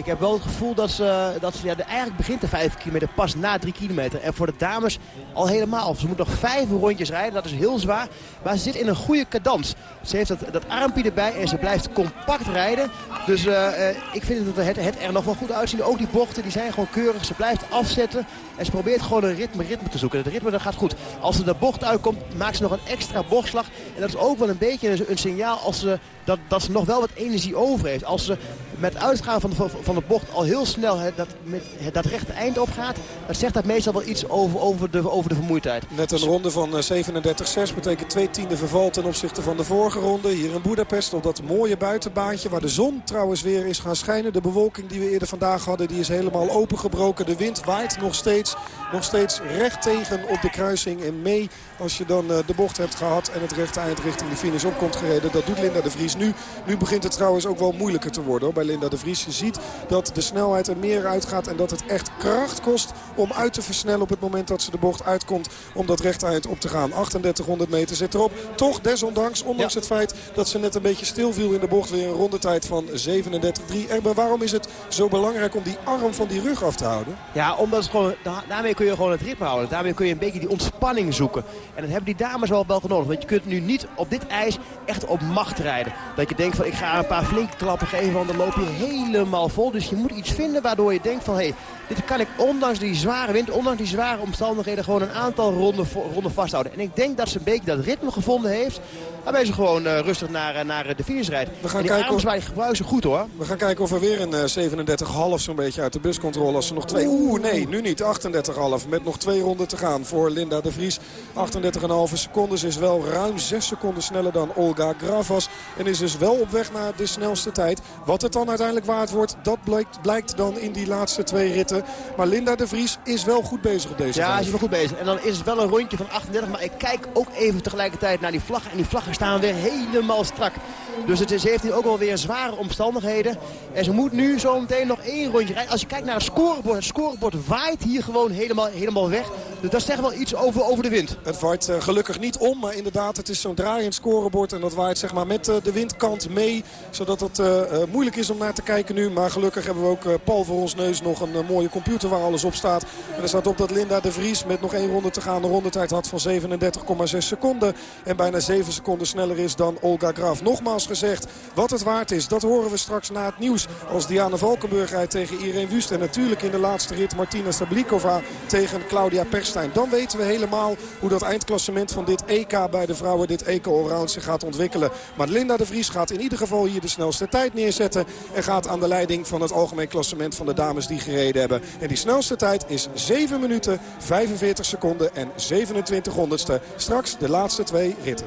Ik heb wel het gevoel dat ze, dat ze ja, eigenlijk begint de 5 kilometer pas na 3 kilometer. En voor de dames al helemaal. Ze moet nog vijf rondjes rijden, dat is heel zwaar. Maar ze zit in een goede cadans. Ze heeft dat, dat armpje erbij en ze blijft compact rijden. Dus uh, ik vind dat het, het er nog wel goed uitzien. Ook die bochten die zijn gewoon keurig. Ze blijft afzetten en ze probeert gewoon een ritme, ritme te zoeken. Het ritme dat gaat goed. Als ze de bocht uitkomt, maakt ze nog een extra bochtslag. En dat is ook wel een beetje een, een signaal als ze, dat, dat ze nog wel wat energie over heeft. Als ze met uitgaan van de, van de bocht al heel snel dat, met, dat rechte eind opgaat. Dat zegt dat meestal wel iets over, over, de, over de vermoeidheid. Net een ronde van 37-6 eh, betekent twee tiende verval ten opzichte van de vorige ronde. Hier in Budapest op dat mooie buitenbaantje waar de zon trouwens weer is gaan schijnen. De bewolking die we eerder vandaag hadden die is helemaal opengebroken. De wind waait nog steeds, nog steeds recht tegen op de kruising. En mee als je dan eh, de bocht hebt gehad en het rechte eind richting de finish op komt gereden. Dat doet Linda de Vries nu. Nu begint het trouwens ook wel moeilijker te worden bij Linda de Vries. Je ziet dat de snelheid er meer uitgaat en dat het echt kracht kost om uit te versnellen op het moment dat ze de bocht uitkomt om dat rechte eind op te gaan. 3800 meter zit erop. Toch desondanks, ondanks het feit dat ze net een beetje stil viel in de bocht weer een rondetijd van 37-3. Erben, waarom is het zo belangrijk om die arm van die rug af te houden? Ja, omdat het gewoon, daarmee kun je gewoon het ritme houden. Daarmee kun je een beetje die ontspanning zoeken. En dat hebben die dames wel wel genoeg. Want je kunt nu niet op dit ijs echt op macht rijden. Dat je denkt van ik ga een paar flinke klappen geven, want dan loop je helemaal vol. Dus je moet iets vinden waardoor je denkt van hé, hey, dit kan ik ondanks die zware wind, ondanks die zware omstandigheden gewoon een aantal ronden, ronden vasthouden. En ik denk dat ze een beetje dat ritme gevonden heeft. Waarbij ze gewoon uh, rustig naar, uh, naar de finish rijdt. We gaan kijken of... gebruiken ze goed hoor. We gaan kijken of er weer een uh, 37,5 zo'n beetje uit de buscontrole. Als ze nog twee... Oeh, nee, nu niet. 38,5 met nog twee ronden te gaan voor Linda de Vries. 38,5 seconden. Ze is wel ruim 6 seconden sneller dan Olga Gravas. En is dus wel op weg naar de snelste tijd. Wat het dan uiteindelijk waard wordt, dat blijkt, blijkt dan in die laatste twee ritten. Maar Linda de Vries is wel goed bezig op deze Ja, ze is wel goed bezig. En dan is het wel een rondje van 38. Maar ik kijk ook even tegelijkertijd naar die vlaggen. En die vlaggen staan weer helemaal strak. Dus het is, ze heeft hier ook wel weer zware omstandigheden. En ze moet nu zo meteen nog één rondje rijden. Als je kijkt naar het scorebord. Het scorebord waait hier gewoon helemaal, helemaal weg. Dus dat zegt wel iets over, over de wind. Het waait uh, gelukkig niet om. Maar inderdaad, het is zo'n draaiend scorebord. En dat waait zeg maar met uh, de windkant mee. Zodat het uh, moeilijk is om naar te kijken nu. Maar gelukkig hebben we ook Paul voor ons neus nog een mooie computer waar alles op staat. En er staat op dat Linda de Vries met nog één ronde te gaan. Een rondetijd had van 37,6 seconden. En bijna 7 seconden sneller is dan Olga Graf. Nogmaals gezegd, wat het waard is, dat horen we straks na het nieuws. Als Diana Valkenburg rijdt tegen Irene Wust. En natuurlijk in de laatste rit Martina Sablikova tegen Claudia Perstijn. Dan weten we helemaal hoe dat eindklassement van dit EK bij de vrouwen, dit EK Allround zich gaat ontwikkelen. Maar Linda de Vries gaat in ieder geval hier de snelste tijd neerzetten. En gaat aan de leiding van het algemeen klassement van de dames die gereden hebben. En die snelste tijd is 7 minuten, 45 seconden en 27 honderdste. Straks de laatste twee ritten.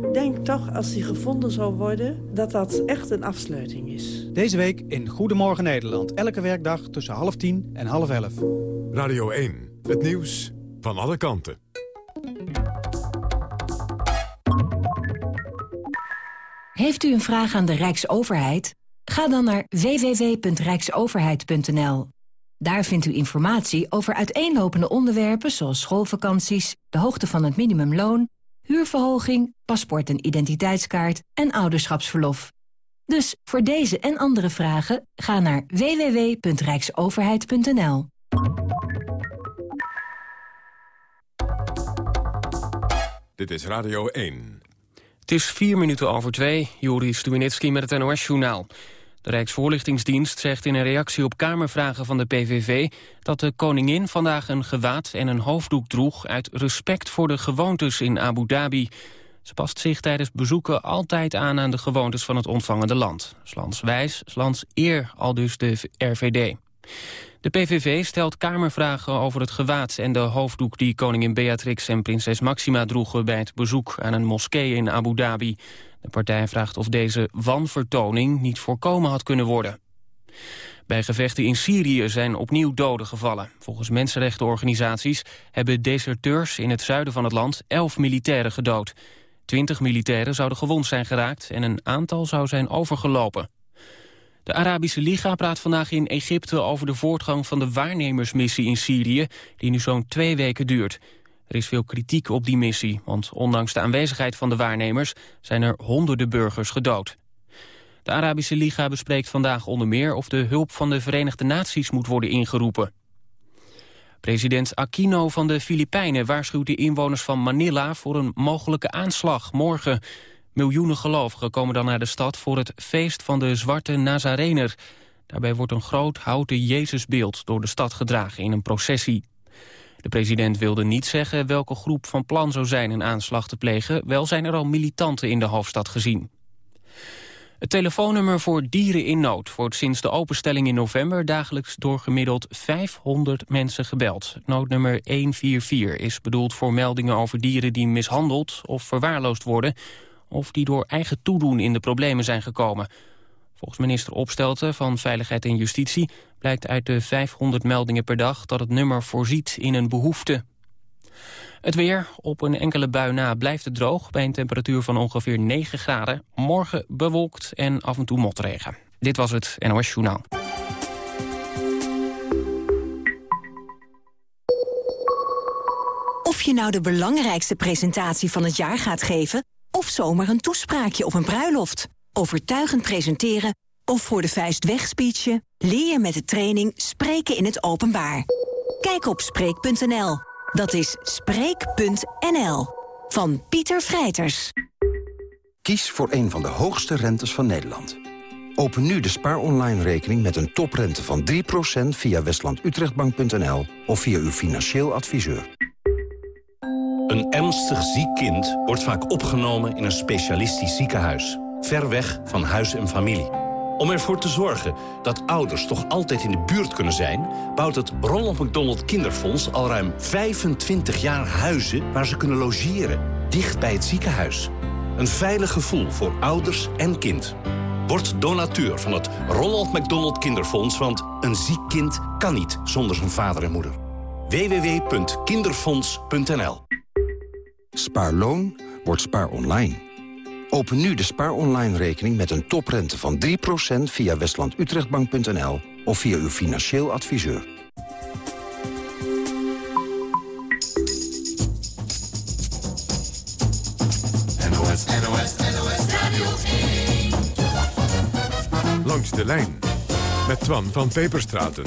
Ik denk toch, als die gevonden zou worden, dat dat echt een afsluiting is. Deze week in Goedemorgen Nederland. Elke werkdag tussen half tien en half elf. Radio 1, het nieuws van alle kanten. Heeft u een vraag aan de Rijksoverheid? Ga dan naar www.rijksoverheid.nl. Daar vindt u informatie over uiteenlopende onderwerpen zoals schoolvakanties, de hoogte van het minimumloon, huurverhoging, paspoort en identiteitskaart en ouderschapsverlof. Dus voor deze en andere vragen ga naar www.rijksoverheid.nl. Dit is Radio 1. Het is vier minuten over twee. Joris Stubenitski met het NOS-journaal. De Rijksvoorlichtingsdienst zegt in een reactie op Kamervragen van de PVV... dat de koningin vandaag een gewaad en een hoofddoek droeg... uit respect voor de gewoontes in Abu Dhabi. Ze past zich tijdens bezoeken altijd aan aan de gewoontes van het ontvangende land. Slans wijs, slans eer, al dus de RVD. De PVV stelt kamervragen over het gewaad en de hoofddoek... die koningin Beatrix en prinses Maxima droegen... bij het bezoek aan een moskee in Abu Dhabi. De partij vraagt of deze wanvertoning niet voorkomen had kunnen worden. Bij gevechten in Syrië zijn opnieuw doden gevallen. Volgens mensenrechtenorganisaties hebben deserteurs in het zuiden van het land elf militairen gedood. Twintig militairen zouden gewond zijn geraakt en een aantal zou zijn overgelopen. De Arabische Liga praat vandaag in Egypte over de voortgang van de waarnemersmissie in Syrië, die nu zo'n twee weken duurt. Er is veel kritiek op die missie, want ondanks de aanwezigheid van de waarnemers zijn er honderden burgers gedood. De Arabische Liga bespreekt vandaag onder meer of de hulp van de Verenigde Naties moet worden ingeroepen. President Aquino van de Filipijnen waarschuwt de inwoners van Manila voor een mogelijke aanslag morgen. Miljoenen gelovigen komen dan naar de stad voor het feest van de Zwarte Nazarener. Daarbij wordt een groot houten Jezusbeeld door de stad gedragen in een processie. De president wilde niet zeggen welke groep van plan zou zijn een aanslag te plegen. Wel zijn er al militanten in de hoofdstad gezien. Het telefoonnummer voor dieren in nood wordt sinds de openstelling in november dagelijks door gemiddeld 500 mensen gebeld. Noodnummer 144 is bedoeld voor meldingen over dieren die mishandeld of verwaarloosd worden of die door eigen toedoen in de problemen zijn gekomen. Volgens minister Opstelten van Veiligheid en Justitie blijkt uit de 500 meldingen per dag dat het nummer voorziet in een behoefte. Het weer, op een enkele bui na blijft het droog... bij een temperatuur van ongeveer 9 graden. Morgen bewolkt en af en toe motregen. Dit was het NOS Journaal. Of je nou de belangrijkste presentatie van het jaar gaat geven... of zomaar een toespraakje op een bruiloft. Overtuigend presenteren of voor de vuist wegspeechen... leer je met de training Spreken in het Openbaar. Kijk op Spreek.nl. Dat is Spreek.nl. Van Pieter Vrijters. Kies voor een van de hoogste rentes van Nederland. Open nu de Spaar Online rekening met een toprente van 3% via westlandutrechtbank.nl of via uw financieel adviseur. Een ernstig ziek kind wordt vaak opgenomen in een specialistisch ziekenhuis. Ver weg van huis en familie. Om ervoor te zorgen dat ouders toch altijd in de buurt kunnen zijn... bouwt het Ronald McDonald Kinderfonds al ruim 25 jaar huizen... waar ze kunnen logeren, dicht bij het ziekenhuis. Een veilig gevoel voor ouders en kind. Word donateur van het Ronald McDonald Kinderfonds... want een ziek kind kan niet zonder zijn vader en moeder. www.kinderfonds.nl Spaarloon wordt spaar online. Open nu de Spaar Online rekening met een toprente van 3% via westlandutrechtbank.nl of via uw financieel adviseur. NOS, NOS, NOS Radio 1. Langs de lijn met Twan van Peperstraten.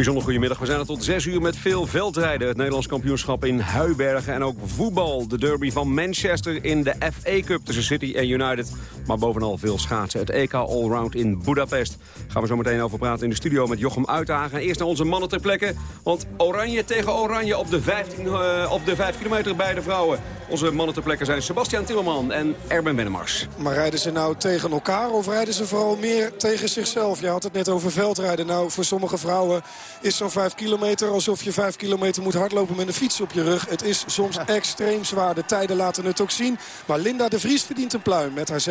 Bijzonder goedemiddag. We zijn er tot 6 uur met veel veldrijden. Het Nederlands kampioenschap in Huibergen en ook voetbal. De derby van Manchester in de FA Cup tussen City en United. Maar bovenal veel schaatsen. Het EK Allround in Budapest. Gaan we zo meteen over praten in de studio met Jochem Uithagen. Eerst naar onze mannen ter plekke. Want oranje tegen oranje op de, 15, uh, eh, op de 5 kilometer bij de vrouwen. Onze mannen ter plekke zijn Sebastian Timmerman en Erben Wennemars. Maar rijden ze nou tegen elkaar of rijden ze vooral meer tegen zichzelf? Je had het net over veldrijden. Nou, voor sommige vrouwen is zo'n 5 kilometer alsof je 5 kilometer moet hardlopen met een fiets op je rug. Het is soms extreem zwaar. De tijden laten het ook zien. Maar Linda de Vries verdient een pluim. Met haar 7.45-27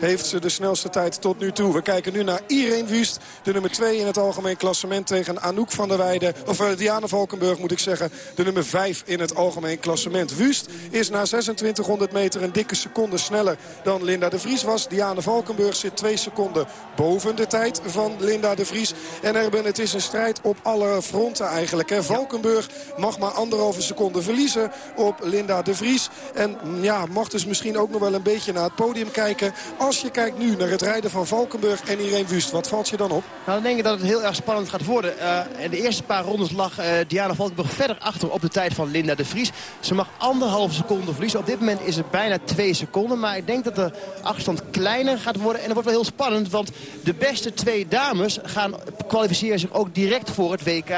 heeft ze de snelste tijd tot nu toe. We kijken nu naar Irene Wust. De nummer 2 in het algemeen klassement tegen Anouk van der Weijden. Of uh, Diana Valkenburg moet ik zeggen. De nummer 5 in het algemeen klassement. Wust is na 2600 meter een dikke seconde sneller dan Linda de Vries was. Diana Valkenburg zit 2 seconden boven de tijd van Linda de Vries. En Erben, het is een strijd op alle fronten eigenlijk. Hè. Valkenburg mag maar anderhalve seconde verliezen op Linda de Vries. En ja, mag dus misschien ook nog wel een beetje naar het podium kijken. Als je kijkt nu naar het rijden van Valkenburg en Irene Wust, wat valt je dan op? Nou, dan denk ik dat het heel erg spannend gaat worden. Uh, in de eerste paar rondes lag uh, Diana Valkenburg verder achter op de tijd van Linda de Vries. Ze mag anderhalve seconde verliezen. Op dit moment is het bijna twee seconden. Maar ik denk dat de achterstand kleiner gaat worden. En dat wordt wel heel spannend, want de beste twee dames gaan kwalificeren zich ook direct voor het WK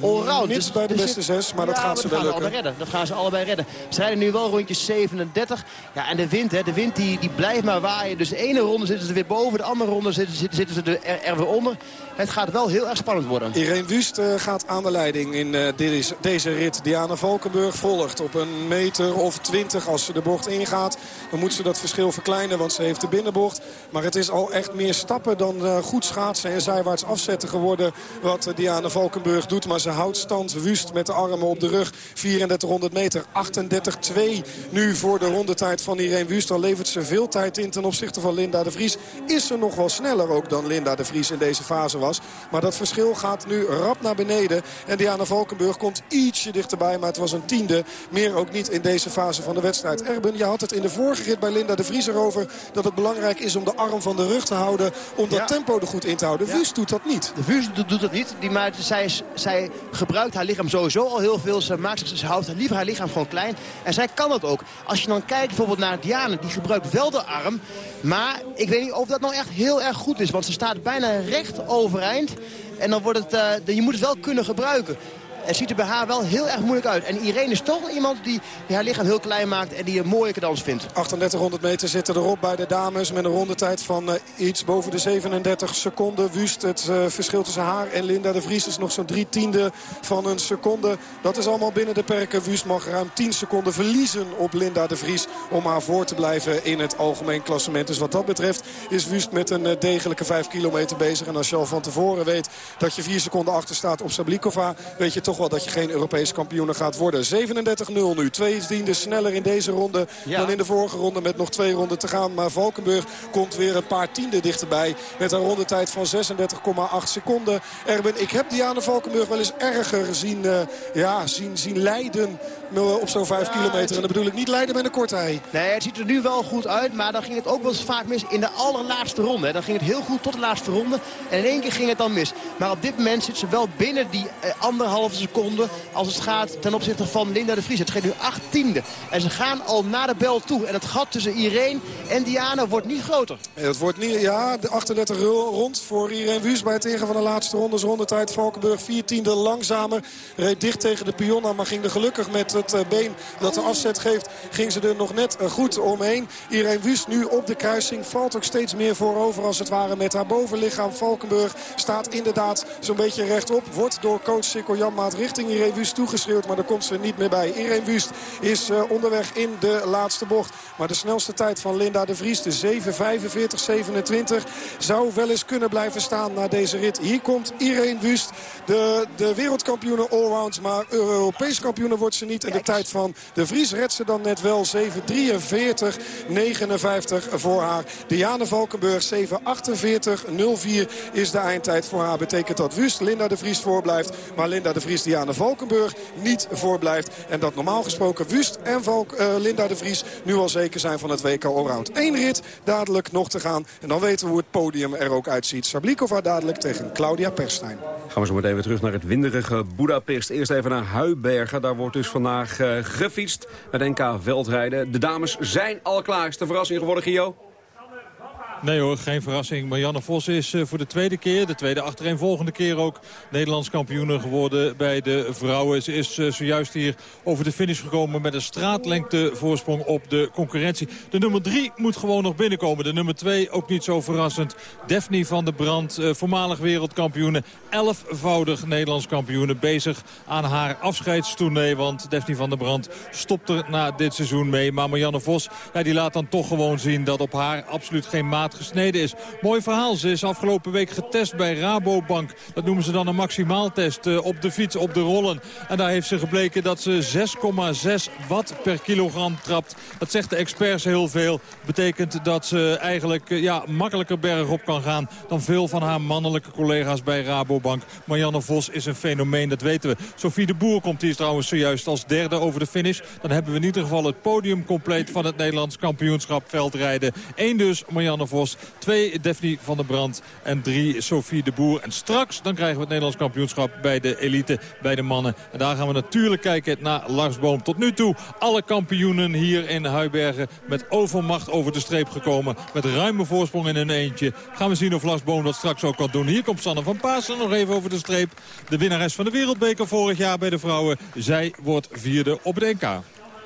Allround. Niet dus, bij de dus beste zes, maar dat gaat ze wel lukken. redden. Dat gaan ze allebei redden. Ze rijden nu wel rondjes 37. Ja, en de wind, hè, de de wind die, die blijft maar waaien. Dus de ene ronde zitten ze weer boven, de andere ronde zitten, zitten, zitten ze er, er weer onder. Het gaat wel heel erg spannend worden. Irene Wust uh, gaat aan de leiding in uh, deze, rit. Diana Valkenburg volgt op een meter of twintig als ze de bocht ingaat. Dan moet ze dat verschil verkleinen, want ze heeft de binnenbocht. Maar het is al echt meer stappen dan uh, goed schaatsen en zijwaarts afzetten geworden... wat Diana Valkenburg doet. Maar ze houdt stand Wust met de armen op de rug. 3400 meter, 38-2 nu voor de rondetijd van Irene Wust. Dan levert ze veel tijd in ten opzichte van Linda de Vries. Is ze nog wel sneller ook dan Linda de Vries in deze fase was. Maar dat verschil gaat nu rap naar beneden. En Diana Valkenburg komt ietsje dichterbij. Maar het was een tiende. Meer ook niet in deze fase van de wedstrijd. Erben, je had het in de vorige rit bij Linda de Vries erover... dat het belangrijk is om de arm van de rug te houden. Om dat tempo er goed in te houden. Ja. Wust doet dat niet. De Wust doet, dat niet. Die, maar zij, zij gebruikt haar lichaam sowieso al heel veel. Ze, maakt zich, ze houdt liever haar lichaam gewoon klein. En zij kan dat ook. Als je dan kijkt bijvoorbeeld naar Diana. Die gebruikt wel de arm. Maar ik weet niet of dat nou echt heel erg goed is. Want ze staat bijna recht En dan wordt het, uh, je moet het wel kunnen gebruiken. Het ziet er bij haar wel heel erg moeilijk uit. En Irene is toch iemand die, haar lichaam heel klein maakt en die een mooie cadans vindt. 3800 meter zitten erop bij de dames met een rondetijd van uh, iets boven de 37 seconden. Wust, het uh, verschil tussen haar en Linda de Vries is nog zo'n drie tiende van een seconde. Dat is allemaal binnen de perken. Wust mag ruim 10 seconden verliezen op Linda de Vries om haar voor te blijven in het algemeen klassement. Dus wat dat betreft is Wust met een uh, degelijke 5 kilometer bezig. En als je al van tevoren weet dat je 4 seconden achter staat op Sablikova, weet je toch wel dat je geen Europees kampioen gaat worden. 37-0 nu. Twee tienden sneller in deze ronde ja. dan in de vorige ronde. Met nog twee ronden te gaan. Maar Valkenburg komt weer een paar tienden dichterbij. Met een rondetijd van 36,8 seconden. Erben, ik heb Diana Valkenburg wel eens erger zien, uh, ja, zien, zien leiden op zo'n 5 ja, kilometer. En dan bedoel ik niet leiden met een korte hei. Nee, het ziet er nu wel goed uit. Maar dan ging het ook wel eens vaak mis in de allerlaatste ronde. Dan ging het heel goed tot de laatste ronde. En in één keer ging het dan mis. Maar op dit moment zit ze wel binnen die eh, anderhalve seconde. Als het gaat ten opzichte van Linda de Vries. Het geeft nu achttiende. En ze gaan al naar de bel toe. En het gat tussen Irene en Diana wordt niet groter. Het wordt niet, ja, de 38 rond voor Irene Wus bij het ingaan van de laatste ronde. Rondetijd Valkenburg 14e langzamer. Reed dicht tegen de pion maar ging er gelukkig met het been dat de afzet geeft. Ging ze er nog net goed omheen. Irene Wust nu op de kruising. Valt ook steeds meer voorover als het ware met haar bovenlichaam. Valkenburg staat inderdaad zo'n beetje rechtop. Wordt door coach Sikko Janmaat richting Irene Wust toegeschreeuwd. Maar daar komt ze niet meer bij. Irene Wust is uh, onderweg in de laatste bocht. Maar de snelste tijd van Linda de Vries, de 7.45-27, zou wel eens kunnen blijven staan na deze rit. Hier komt Irene Wust, de, de wereldkampioene allround. Maar Europees kampioene wordt ze niet. En de tijd van de Vries redt ze dan net wel. 7.43-59 voor haar. Diane Valkenburg 7.48-04 is de eindtijd voor haar. Betekent dat Wust Linda de Vries voorblijft. Maar Linda de Vries Diane Valkenburg niet voorblijft. En dat normaal gesproken Wust en uh, Linda de Vries nu al zeker zijn van het WK Allround. Eén rit dadelijk nog te gaan. En dan weten we hoe het podium er ook uitziet. Sablikova dadelijk tegen Claudia Perstijn. Gaan we zo meteen weer terug naar het winderige Budapest. Eerst even naar Huibergen. Daar wordt dus vandaag uh, gefietst met NK Veldrijden. De dames zijn al klaar. Is de verrassing geworden, Gio? Nee hoor, geen verrassing. Marianne Vos is voor de tweede keer, de tweede achtereenvolgende keer ook... Nederlands kampioen geworden bij de vrouwen. Ze is zojuist hier over de finish gekomen met een straatlengte voorsprong op de concurrentie. De nummer drie moet gewoon nog binnenkomen. De nummer twee ook niet zo verrassend. Daphne van der Brand, voormalig wereldkampioene. Elfvoudig Nederlands kampioene bezig aan haar afscheidstournee. Want Daphne van der Brand stopt er na dit seizoen mee. Maar Marianne Vos, ja, die laat dan toch gewoon zien dat op haar absoluut geen maat gesneden is. Mooi verhaal. Ze is afgelopen week getest bij Rabobank. Dat noemen ze dan een maximaaltest uh, op de fiets, op de rollen. En daar heeft ze gebleken dat ze 6,6 watt per kilogram trapt. Dat zegt de experts heel veel. Betekent dat ze eigenlijk uh, ja, makkelijker bergop kan gaan... dan veel van haar mannelijke collega's bij Rabobank. Marianne Vos is een fenomeen, dat weten we. Sophie de Boer komt hier trouwens zojuist als derde over de finish. Dan hebben we in ieder geval het podium compleet van het Nederlands kampioenschap veldrijden. Eén dus Marianne Vos. Twee Daphne van der Brand en drie Sophie de Boer. En straks dan krijgen we het Nederlands kampioenschap bij de elite, bij de mannen. En daar gaan we natuurlijk kijken naar Lars Boom. Tot nu toe alle kampioenen hier in Huibergen met overmacht over de streep gekomen. Met ruime voorsprong in een eentje. Gaan we zien of Lars Boom dat straks ook kan doen. Hier komt Sanne van Paasen nog even over de streep. De winnares van de wereldbeker vorig jaar bij de vrouwen. Zij wordt vierde op het NK.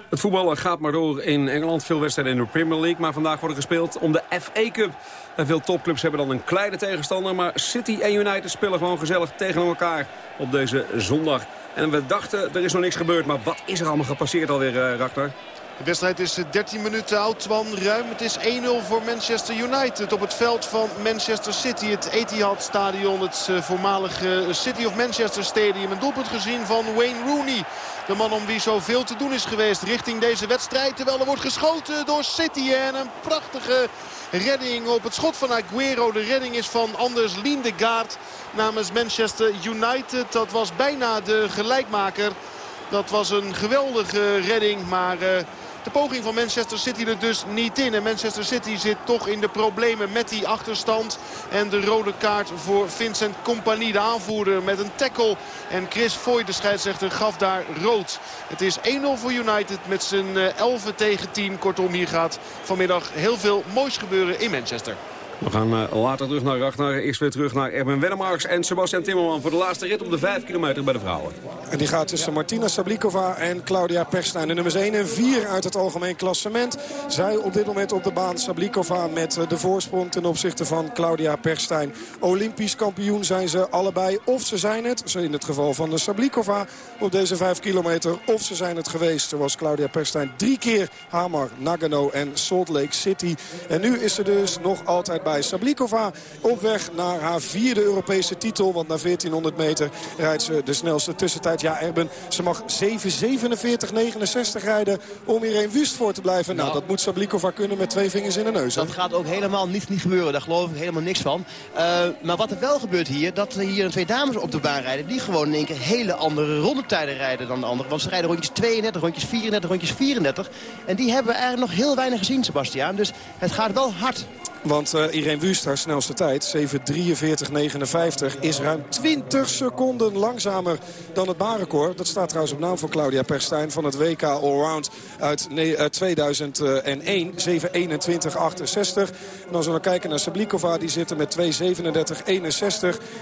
Het voetballen gaat maar door in Engeland. Veel wedstrijden in de Premier League. Maar vandaag worden gespeeld om de FA Cup. En veel topclubs hebben dan een kleine tegenstander. Maar City en United spelen gewoon gezellig tegen elkaar op deze zondag. En we dachten, er is nog niks gebeurd. Maar wat is er allemaal gepasseerd alweer, uh, Ragnar? De wedstrijd is 13 minuten oud, Twan. Ruim. Het is 1-0 voor Manchester United op het veld van Manchester City. Het Etihad Stadion, het eh, voormalige City of Manchester Stadium. Een doelpunt gezien van Wayne Rooney. De man om wie zoveel te doen is geweest richting deze wedstrijd. Terwijl er wordt geschoten door City. En een prachtige redding op het schot van Aguero. De redding is van Anders Lindegaard namens Manchester United. Dat was bijna de gelijkmaker. Dat was een geweldige redding, maar... Uh, de poging van Manchester City er dus niet in. En Manchester City zit toch in de problemen met die achterstand. En de rode kaart voor Vincent Compagnie, de aanvoerder met een tackle. En Chris Foy, de scheidsrechter, gaf daar rood. Het is 1-0 voor United met zijn 11 tegen 10. Kortom, hier gaat vanmiddag heel veel moois gebeuren in Manchester. We gaan uh, later terug naar Ragnar. Eerst weer terug naar Erwin Wennemarks en Sebastian Timmerman... voor de laatste rit op de 5 kilometer bij de vrouwen. En die gaat tussen Martina Sablikova en Claudia Perstijn. De nummers 1 en 4 uit het algemeen klassement. Zij op dit moment op de baan. Sablikova met de voorsprong ten opzichte van Claudia Perstijn. Olympisch kampioen zijn ze allebei. Of ze zijn het, zo in het geval van de Sablikova... op deze 5 kilometer. Of ze zijn het geweest, zoals Claudia Perstijn. Drie keer Hamar, Nagano en Salt Lake City. En nu is ze dus nog altijd bij Sablikova. Op weg naar haar vierde Europese titel. Want na 1400 meter rijdt ze de snelste tussentijd. Ja, Erben, ze mag 7.47.69 rijden om Irene Wust voor te blijven. Nou, nou, dat moet Sablikova kunnen met twee vingers in de neus. Dat gaat ook helemaal niet, niet gebeuren. Daar geloof ik helemaal niks van. Uh, maar wat er wel gebeurt hier, dat er hier twee dames op de baan rijden... die gewoon in één keer hele andere rondetijden rijden dan de anderen. Want ze rijden rondjes 32, rondjes 34, rondjes 34. En die hebben we eigenlijk nog heel weinig gezien, Sebastiaan. Dus het gaat wel hard. Want uh, Irene Wust, haar snelste tijd, 7.43.59, is ruim 20 seconden langzamer dan het baanrecord. Dat staat trouwens op naam van Claudia Perstijn van het WK Allround uit, nee, uit 2001. 7.21.68. En als we dan kijken naar Sablikova, die zit er met 2.37.61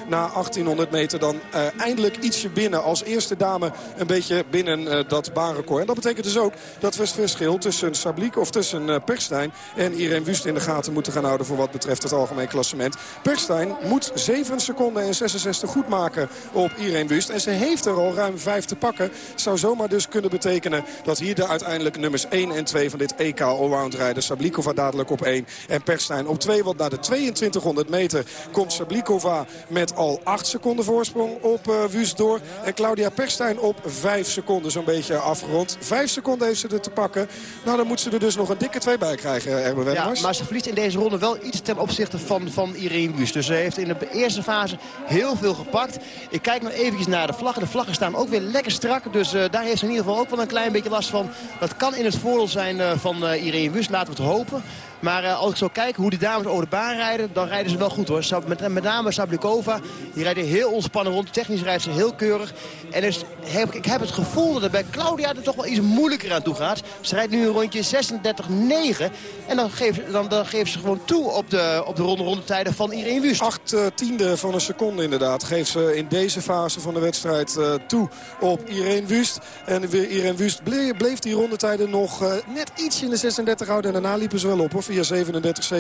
na 1800 meter. Dan uh, eindelijk ietsje binnen als eerste dame een beetje binnen dat baanrecord. En dat betekent dus ook dat we het verschil tussen Sablik of tussen Perstijn en Irene Wust in de gaten moeten gaan houden voor wat betreft het algemeen klassement. Perstijn moet 7 seconden en 66 goed maken op Irene Wust. En ze heeft er al ruim 5 te pakken. Zou zomaar dus kunnen betekenen dat hier de uiteindelijk nummers 1 en 2 van dit EK Allround rijden. Sablikova dadelijk op 1 en Perstijn op 2. Want na de 2200 meter komt Sablikova met al 8 seconden voorsprong op uh, Wust door. En Claudia Perstijn op 5 seconden zo'n beetje afgerond. 5 seconden heeft ze er te pakken. Nou, dan moet ze er dus nog een dikke 2 bij krijgen, Erben Ja, maar ze verliest in deze ronde wel iets ten opzichte van, van Irene Wust. Dus ze heeft in de eerste fase heel veel gepakt. Ik kijk nog eventjes naar de vlaggen. De vlaggen staan ook weer lekker strak. Dus uh, daar heeft ze in ieder geval ook wel een klein beetje last van. Dat kan in het voordeel zijn uh, van uh, Irene Wust. Laten we het hopen. Maar uh, als ik zo kijk hoe die dames over de baan rijden, dan rijden ze wel goed hoor. Met, met name Sablikova, die rijdt heel ontspannen rond. Technisch rijdt ze heel keurig. En dus ik heb het gevoel dat het bij Claudia er toch wel iets moeilijker aan toe gaat. Ze rijdt nu een rondje 36-9. En dan geeft, dan, dan geeft ze gewoon toe op de, op de ronde rondetijden van Irene Wust. Acht uh, tiende van een seconde inderdaad geeft ze in deze fase van de wedstrijd uh, toe op Irene Wust. En Irene Wust bleef, die rondetijden nog net iets in de 36 houden. En daarna liepen ze wel op hoor, via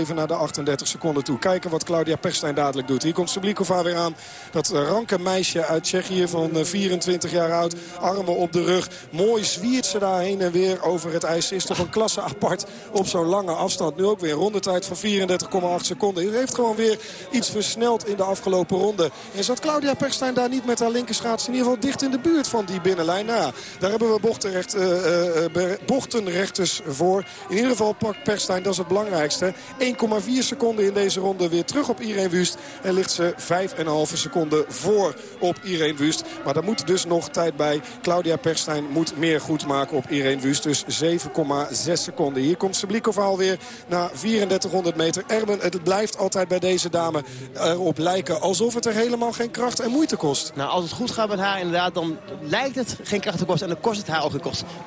37-7 naar de 38 seconden toe. Kijken wat Claudia Perstijn dadelijk doet. Hier komt Sablikova weer aan. Dat ranke meisje uit Tsjechië van 24 jaar oud. Armen op de rug. Mooi zwiert ze daar heen en weer over het ijs. Is toch een klasse apart op zo'n lange afstand. Nu ook weer een rondetijd van 34,8 seconden. U heeft gewoon weer iets versneld in de afgelopen ronde. En zat Claudia Perstijn daar niet met haar linkerschaats in ieder geval dicht in de buurt van die binnenlijn. Nou daar hebben we uh, uh, bochtenrechters voor. In ieder geval pakt Perstijn, dat is het belangrijkste. 1,4 seconden in deze ronde weer terug op Irene Wust. En ligt ze 5,5 seconden voor op Irene Wust. Maar daar moet dus nog tijd bij. Claudia Perstijn moet meer goed maken op Irene Wust. Dus 7,6 seconden. Hier komt Sablikova alweer na 3400 meter. Erben, het blijft altijd bij deze dame erop lijken alsof het er helemaal geen kracht en moeite kost. Nou, als het goed gaat met haar inderdaad, dan lijkt het geen kracht te kosten. En dan kost het haar ook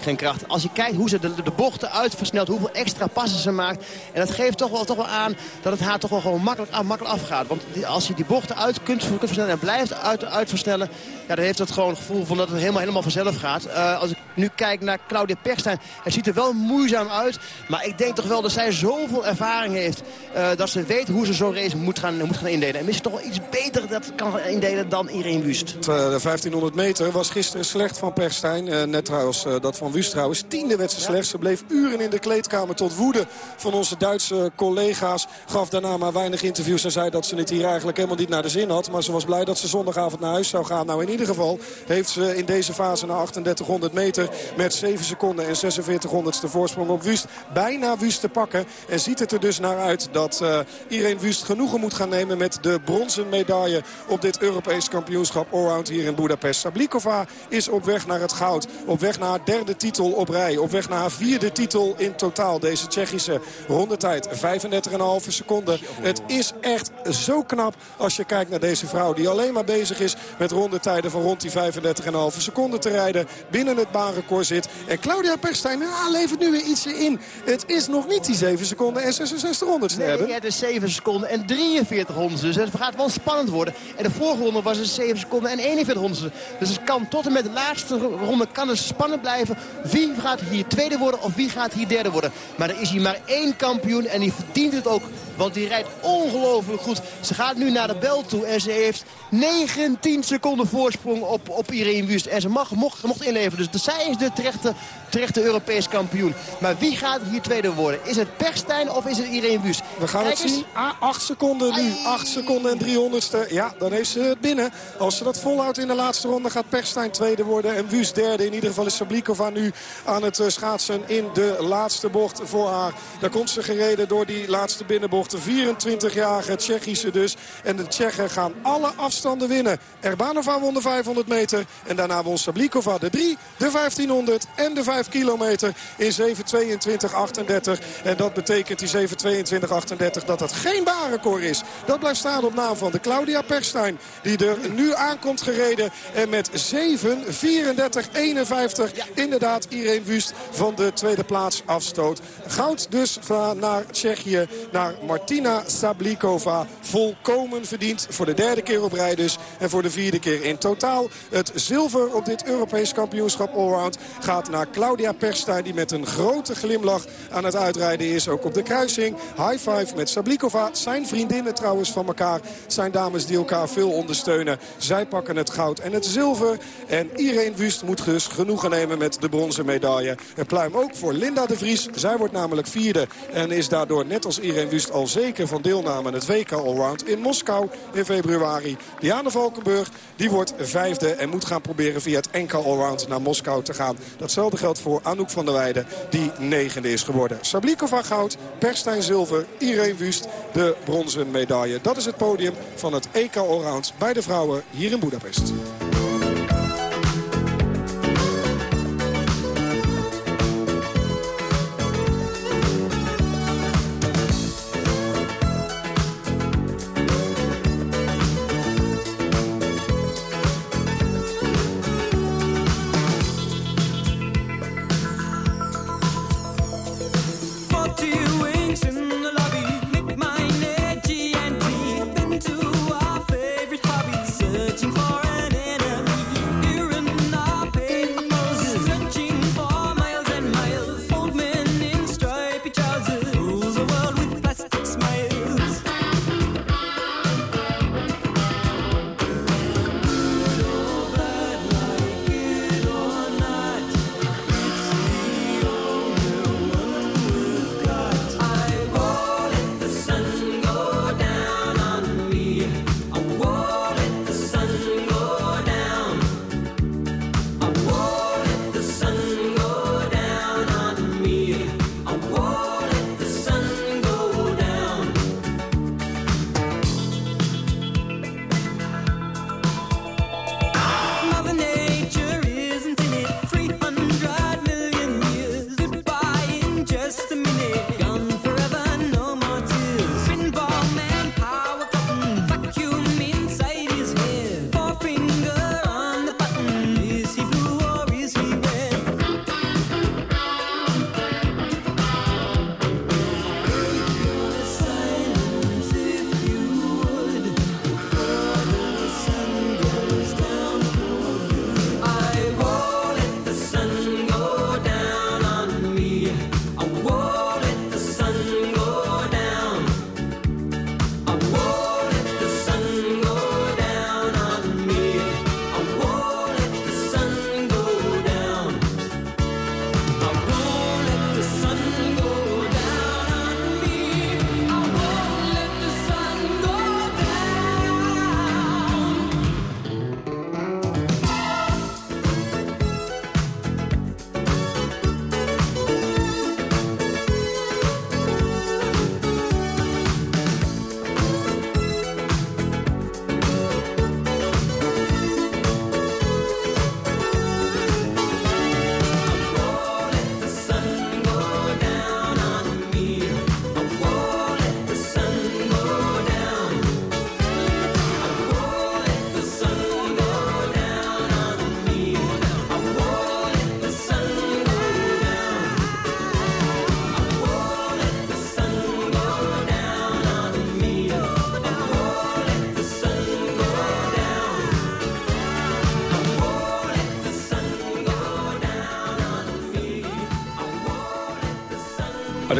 geen kracht. Als je kijkt hoe ze de, de bochten uitversnelt, hoeveel extra passen ze maakt. En dat geeft toch wel, toch wel aan dat het haar toch wel gewoon makkelijk, makkelijk afgaat. Want die, als je die bochten uit kunt, kunt versnellen en blijft uit, uitversnellen... Ja, dan heeft het gewoon het gevoel van dat het helemaal, helemaal vanzelf gaat. Uh, als ik nu kijk naar Claudia Perstijn. Het ziet er wel moeizaam uit. Maar ik denk toch wel dat zij zoveel ervaring heeft. Uh, dat ze weet hoe ze zo'n race moet gaan, moet gaan indelen. En misschien toch wel iets beter dat kan indelen dan Irene Wust. De 1500 meter was gisteren slecht van Perstijn. Uh, net trouwens dat van Wust trouwens. Tiende werd ze slecht. Ze bleef uren in de kleedkamer tot woede van onze Duitse collega's. Gaf daarna maar weinig interviews en zei dat ze het hier eigenlijk helemaal niet naar de zin had. Maar ze was blij dat ze zondagavond naar huis zou gaan. Nou in ieder geval heeft ze in deze fase na 3800 meter met 7 seconden en 46 honderdste voorsprong op Wust bijna Wust te pakken. En ziet het er dus naar uit dat uh, Irene Wust genoegen moet gaan nemen met de bronzen medaille op dit Europees kampioenschap allround hier in Budapest. Sablikova is op weg naar het goud. Op weg naar haar derde titel op rij. Op weg naar haar vierde titel in totaal. Deze Tsjechische rondetijd 35,5 seconden. Het is echt zo knap als je kijkt naar deze vrouw die alleen maar bezig is met rondetijden van rond die 35,5 seconden te rijden. Binnen het baanrecord zit. En Claudia Perstijn ja, levert nu weer ietsje in. Het is nog niet die 7 seconden en 66 honderdste nee, hebben. het is 7 seconden en 43 honderdste. Dus het gaat wel spannend worden. En de vorige ronde was het 7 seconden en 41 honderdste. Dus het kan tot en met de laatste ronde kan het spannend blijven. Wie gaat hier tweede worden of wie gaat hier derde worden. Maar er is hier maar één en die verdient het ook. Want die rijdt ongelooflijk goed. Ze gaat nu naar de bel toe en ze heeft 19 seconden voorsprong op, op Irene Wust. En ze mag, mocht, mocht inleveren. Dus zij is de terechte, terechte Europees kampioen. Maar wie gaat hier tweede worden? Is het Perstijn of is het Irene Wust? We gaan Kijk het zien. Ah, 8 seconden nu. 8 seconden en 300ste. Ja, dan heeft ze het binnen. Als ze dat volhoudt in de laatste ronde gaat Perstijn tweede worden. En Wust derde. In ieder geval is Sablikova nu aan het eh, schaatsen in de laatste bocht voor haar. Daar komt ze gereden door die laatste binnenbocht. De 24-jarige Tsjechische dus. En de Tsjechen gaan alle afstanden winnen. Erbanova won de 500 meter. En daarna won Sablikova de 3, de 1500 en de 5 kilometer in 7.22.38. En dat betekent die 7.22.38 dat het geen baanrecord is. Dat blijft staan op naam van de Claudia Perstijn. Die er nu aankomt gereden. En met 7.34.51 inderdaad Irene Wust van de tweede plaats afstoot. Goud dus naar Tsjechië, naar Martina Sablikova. Volkomen verdiend voor de derde keer op rij dus. En voor de vierde keer in totaal. Het zilver op dit Europees kampioenschap allround gaat naar Claudia Perstijn. Die met een grote glimlach aan het uitrijden is. Ook op de kruising. High five met Sablikova. Zijn vriendinnen trouwens van elkaar. Zijn dames die elkaar veel ondersteunen. Zij pakken het goud en het zilver. En Irene Wust moet dus genoegen nemen met de bronzen medaille. Een pluim ook voor Linda de Vries. Zij wordt namelijk vierde. En is daardoor net als Irene Wust al zeker van deelname aan het WK Allround in Moskou in februari. Diana Valkenburg die wordt vijfde en moet gaan proberen via het NK Allround naar Moskou te gaan. Datzelfde geldt voor Anouk van der Weijden die negende is geworden. Sablikova goud, Perstijn zilver, Irene Wust de bronzen medaille. Dat is het podium van het EK Allround bij de vrouwen hier in Budapest.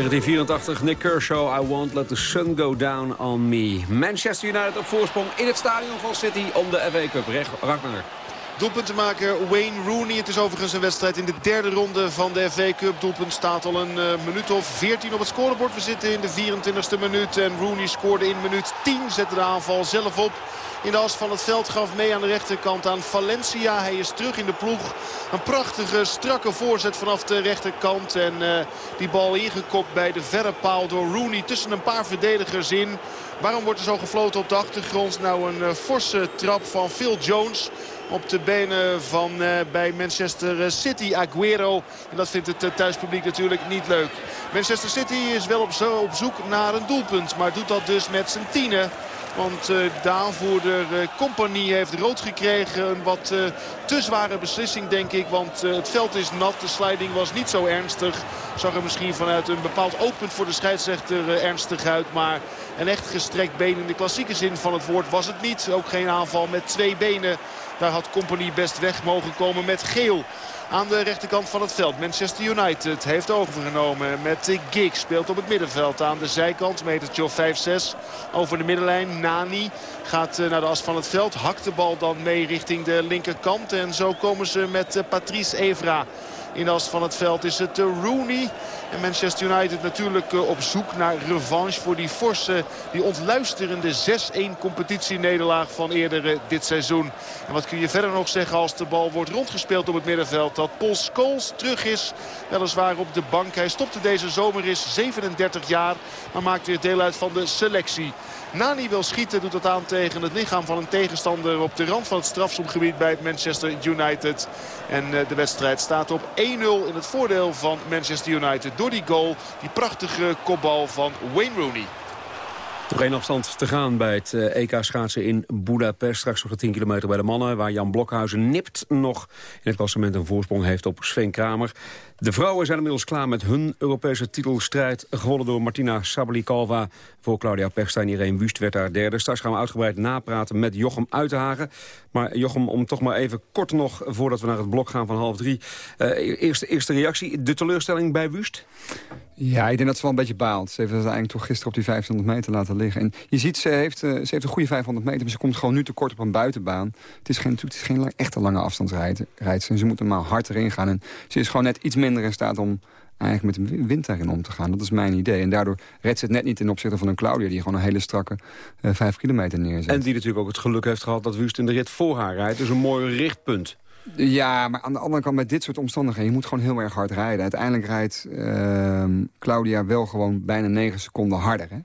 1984, Nick Kershaw, I Won't Let the Sun Go Down on Me. Manchester United op voorsprong in het stadion van City om de FA Cup. Ragnar. Doelpuntenmaker Wayne Rooney. Het is overigens een wedstrijd in de derde ronde van de FA Cup. Doelpunt staat al een uh, minuut of 14 op het scorebord. We zitten in de 24e minuut. En Rooney scoorde in minuut 10. Zette de aanval zelf op in de as van het veld. Gaf mee aan de rechterkant aan Valencia. Hij is terug in de ploeg. Een prachtige strakke voorzet vanaf de rechterkant. En uh, die bal ingekopt bij de verre paal door Rooney tussen een paar verdedigers in. Waarom wordt er zo gefloten op de achtergrond? Nou een uh, forse trap van Phil Jones op de benen van uh, bij Manchester City. Aguero. En dat vindt het thuispubliek natuurlijk niet leuk. Manchester City is wel op, zo, op zoek naar een doelpunt. Maar doet dat dus met zijn tienen. Want uh, de aanvoerder uh, Compagnie heeft rood gekregen. Een wat uh, te zware beslissing denk ik. Want het veld is nat. De sliding was niet zo ernstig. Zag er misschien vanuit een bepaald oogpunt voor de scheidsrechter ernstig uit. Maar een echt gestrekt been in de klassieke zin van het woord was het niet. Ook geen aanval met twee benen. Daar had Compagnie best weg mogen komen met geel aan de rechterkant van het veld. Manchester United heeft overgenomen met Giggs. Speelt op het middenveld aan de zijkant. Metertje of 5-6 over de middenlijn. Nani gaat naar de as van het veld. Hakt de bal dan mee richting de linkerkant. En zo komen ze met Patrice Evra. In de as van het veld is het Rooney. En Manchester United natuurlijk op zoek naar revanche voor die forse, die ontluisterende 6-1 competitienederlaag van eerder dit seizoen. En wat kun je verder nog zeggen als de bal wordt rondgespeeld op het middenveld. Dat Paul Scholes terug is, weliswaar op de bank. Hij stopte deze zomer is 37 jaar, maar maakt weer deel uit van de selectie. Nani wil schieten, doet dat aan tegen het lichaam van een tegenstander op de rand van het strafschopgebied bij Manchester United. En de wedstrijd staat op 1-0 in het voordeel van Manchester United door die goal. Die prachtige kopbal van Wayne Rooney. Nog één afstand te gaan bij het EK schaatsen in Budapest. Straks nog de 10 kilometer bij de mannen. Waar Jan Blokhuizen nipt nog in het klassement een voorsprong heeft op Sven Kramer. De vrouwen zijn inmiddels klaar met hun Europese titelstrijd. Gewonnen door Martina Sabalikova. Voor Claudia Pechstein. Irene Wust werd daar derde. Straks gaan we uitgebreid napraten met Jochem Uitenhagen. Maar Jochem, om toch maar even kort nog, voordat we naar het blok gaan van half drie. Uh, eerste, eerste reactie, de teleurstelling bij Wust? Ja, ik denk dat ze wel een beetje baalt. Ze heeft het eigenlijk toch gisteren op die 500 meter laten liggen. En je ziet, ze heeft, uh, ze heeft een goede 500 meter, maar ze komt gewoon nu tekort op een buitenbaan. Het is geen, het is geen lang, echte lange afstandsrijdster. En ze moet er maar hard erin gaan. En ze is gewoon net iets minder in staat om eigenlijk met de wind daarin om te gaan. Dat is mijn idee. En daardoor redt ze het net niet ten opzichte van een Claudia... die gewoon een hele strakke uh, vijf kilometer neerzet. En die natuurlijk ook het geluk heeft gehad dat Wust in de rit voor haar rijdt. Dus een mooi richtpunt. Ja, maar aan de andere kant met dit soort omstandigheden... je moet gewoon heel erg hard rijden. Uiteindelijk rijdt uh, Claudia wel gewoon bijna negen seconden harder, hè?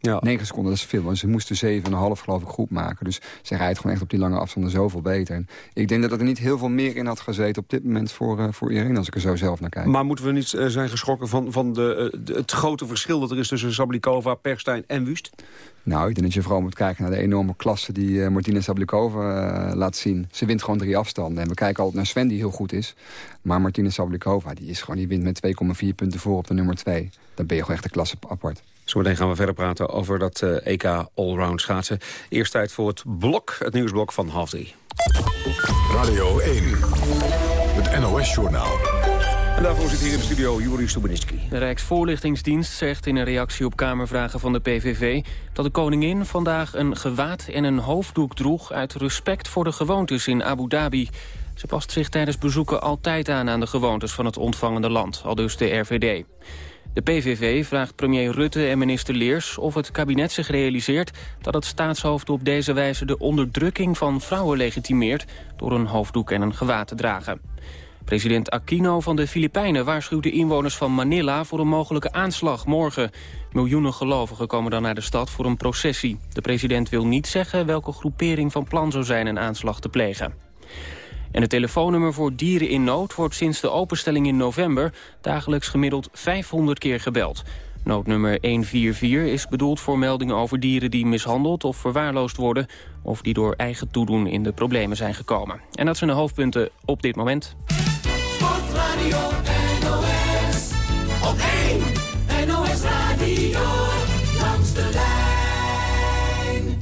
Ja. 9 seconden, dat is veel. Want ze moesten 7,5 geloof ik goed maken. Dus ze rijdt gewoon echt op die lange afstanden zoveel beter. En ik denk dat er niet heel veel meer in had gezeten op dit moment voor, uh, voor iedereen. Als ik er zo zelf naar kijk. Maar moeten we niet uh, zijn geschrokken van, van de, uh, de, het grote verschil dat er is tussen Sablikova, Perstijn en Wust? Nou, ik denk dat je vooral moet kijken naar de enorme klasse die Martina Sablikova laat zien. Ze wint gewoon drie afstanden. En we kijken altijd naar Sven die heel goed is. Maar Martina Sablikova die is gewoon, die wint met 2,4 punten voor op de nummer 2. Dan ben je gewoon echt een klasse apart. Zometeen gaan we verder praten over dat uh, EK Allround schaatsen. Eerst tijd voor het blok, het nieuwsblok van half drie. Radio 1, het NOS-journaal. En daarvoor zit hier in de studio Juri Stubenitski. De Rijksvoorlichtingsdienst zegt in een reactie op Kamervragen van de PVV... dat de koningin vandaag een gewaad en een hoofddoek droeg... uit respect voor de gewoontes in Abu Dhabi. Ze past zich tijdens bezoeken altijd aan aan de gewoontes van het ontvangende land, al dus de RVD. De PVV vraagt premier Rutte en minister Leers of het kabinet zich realiseert dat het staatshoofd op deze wijze de onderdrukking van vrouwen legitimeert door een hoofddoek en een gewaad te dragen. President Aquino van de Filipijnen waarschuwt de inwoners van Manila voor een mogelijke aanslag morgen. Miljoenen gelovigen komen dan naar de stad voor een processie. De president wil niet zeggen welke groepering van plan zou zijn een aanslag te plegen. En het telefoonnummer voor dieren in nood wordt sinds de openstelling in november dagelijks gemiddeld 500 keer gebeld. Noodnummer 144 is bedoeld voor meldingen over dieren die mishandeld of verwaarloosd worden... of die door eigen toedoen in de problemen zijn gekomen. En dat zijn de hoofdpunten op dit moment. Sportradio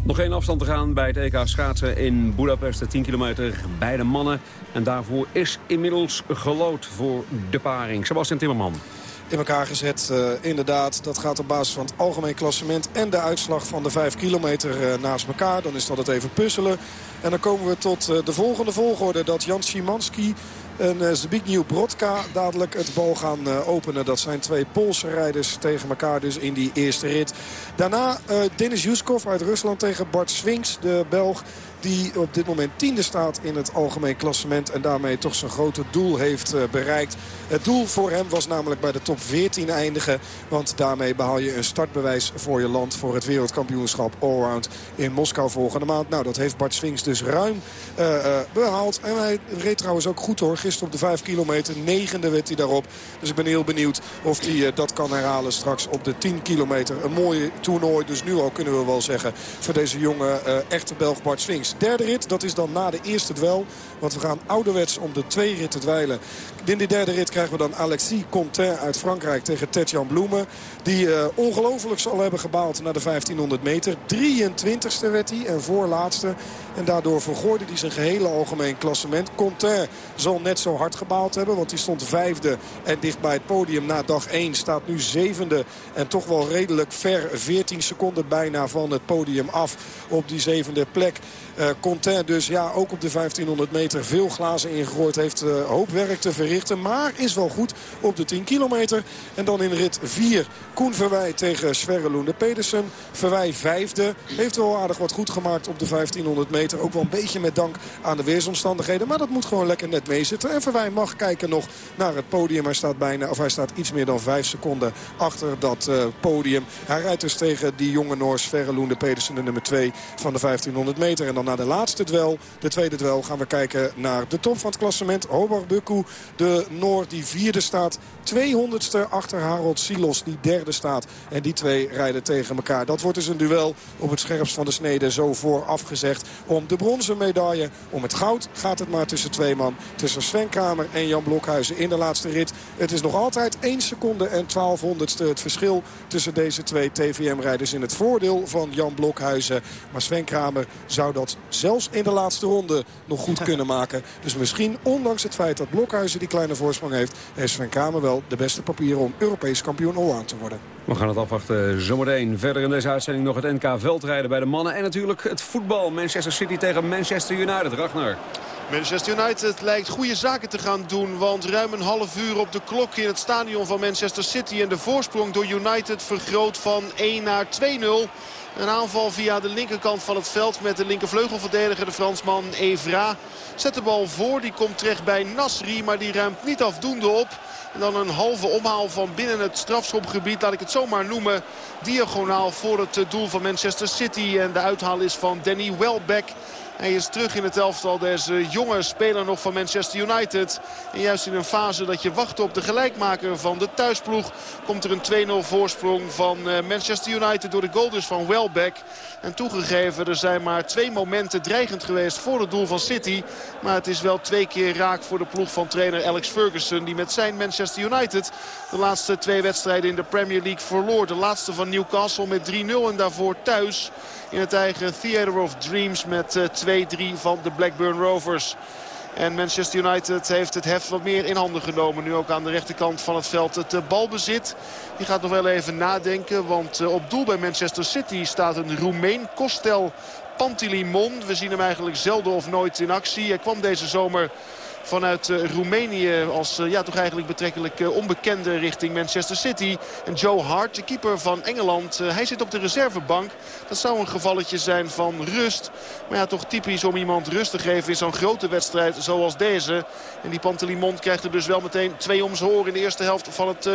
Nog geen afstand te gaan bij het EK schaatsen in Budapest, de 10 kilometer bij de mannen. En daarvoor is inmiddels gelood voor de paring. Sebastian Timmerman. in elkaar gezet. Uh, inderdaad, dat gaat op basis van het algemeen klassement en de uitslag van de 5 kilometer uh, naast elkaar. Dan is dat het even puzzelen. En dan komen we tot uh, de volgende volgorde dat Jan Szymanski en uh, Zbigniew Brodka dadelijk het bal gaan uh, openen. Dat zijn twee Poolse rijders tegen elkaar dus in die eerste rit. Daarna uh, Denis Juskov uit Rusland tegen Bart Swings, de Belg die op dit moment tiende staat in het algemeen klassement. En daarmee toch zijn grote doel heeft uh, bereikt. Het doel voor hem was namelijk bij de top 14 eindigen. Want daarmee behaal je een startbewijs voor je land voor het wereldkampioenschap Allround in Moskou volgende maand. Nou, dat heeft Bart Swings dus ruim uh, uh, behaald. En hij reed trouwens ook goed hoor. Gisteren op de 5 kilometer. Negende werd hij daarop. Dus ik ben heel benieuwd of hij dat kan herhalen straks op de 10 kilometer. Een mooie toernooi. Dus nu al kunnen we wel zeggen voor deze jonge echte Belg Bart Swings. Derde rit, dat is dan na de eerste dwel. Want we gaan ouderwets om de twee ritten dweilen. In die derde rit krijgen we dan Alexis Contain uit Frankrijk tegen Tetjan Bloemen. Die uh, ongelooflijk zal hebben gebaald naar de 1500 meter. 23ste werd hij en voorlaatste. En daardoor vergooide hij zijn gehele algemeen klassement. Contain zal net zo hard gebaald hebben. Want hij stond vijfde en dicht bij het podium na dag 1. Staat nu zevende en toch wel redelijk ver. 14 seconden bijna van het podium af op die zevende plek. Uh, dus ja, ook op de 1500 meter veel glazen ingegooid. Heeft uh, hoop werk te verrichten. Maar is wel goed op de 10 kilometer. En dan in rit 4 Koen Verwij tegen Sverre Loende Pedersen. Verwij vijfde. Heeft wel aardig wat goed gemaakt op de 1500 meter. Ook wel een beetje met dank aan de weersomstandigheden. Maar dat moet gewoon lekker net meezitten. En Verwij mag kijken nog naar het podium. Hij staat, bijna, of hij staat iets meer dan 5 seconden achter dat uh, podium. Hij rijdt dus tegen die jonge Noors Sverre Loende Pedersen. De nummer 2 van de 1500 meter. En dan na de laatste dwel, de tweede dwel, gaan we kijken naar de top van het klassement. Hobart Bukku, de Noor die vierde staat. 200ste achter Harold Silos, die derde staat. En die twee rijden tegen elkaar. Dat wordt dus een duel op het scherpst van de snede zo vooraf gezegd. Om de bronzen medaille, om het goud gaat het maar tussen twee man. Tussen Sven Kramer en Jan Blokhuizen in de laatste rit. Het is nog altijd 1 seconde en 1200ste het verschil tussen deze twee TVM-rijders in het voordeel van Jan Blokhuizen. Maar Sven Kramer zou dat zelfs in de laatste ronde nog goed kunnen maken. Dus misschien, ondanks het feit dat Blokhuizen die kleine voorsprong heeft... heeft Sven Kramer wel de beste papieren om Europees kampioen allround te worden. We gaan het afwachten zometeen. Verder in deze uitzending nog het NK veldrijden bij de mannen. En natuurlijk het voetbal. Manchester City tegen Manchester United. Ragnar. Manchester United lijkt goede zaken te gaan doen. Want ruim een half uur op de klok in het stadion van Manchester City. En de voorsprong door United vergroot van 1 naar 2-0. Een aanval via de linkerkant van het veld met de linkervleugelverdediger, de Fransman Evra. Zet de bal voor, die komt terecht bij Nasri, maar die ruimt niet afdoende op. En dan een halve omhaal van binnen het strafschopgebied, laat ik het zomaar noemen. Diagonaal voor het doel van Manchester City. En de uithaal is van Danny Welbeck. Hij is terug in het elftal. Deze jonge speler nog van Manchester United. En juist in een fase dat je wacht op de gelijkmaker van de thuisploeg... komt er een 2-0 voorsprong van Manchester United door de goal dus van Welbeck. En toegegeven, er zijn maar twee momenten dreigend geweest voor het doel van City. Maar het is wel twee keer raak voor de ploeg van trainer Alex Ferguson... die met zijn Manchester United de laatste twee wedstrijden in de Premier League verloor. De laatste van Newcastle met 3-0 en daarvoor thuis in het eigen Theater of Dreams met 2-3 van de Blackburn Rovers. En Manchester United heeft het heft wat meer in handen genomen. Nu ook aan de rechterkant van het veld het balbezit. Die gaat nog wel even nadenken. Want op doel bij Manchester City staat een Roemeen. Kostel Pantilimon. We zien hem eigenlijk zelden of nooit in actie. Hij kwam deze zomer vanuit uh, Roemenië als uh, ja, toch eigenlijk betrekkelijk uh, onbekende richting Manchester City. En Joe Hart, de keeper van Engeland, hij zit op de reservebank. Dat zou een gevalletje zijn van rust. Maar ja, toch typisch om iemand rust te geven in zo'n grote wedstrijd zoals deze. En die Pantelimon krijgt er dus wel meteen twee om zijn oren in de eerste helft van het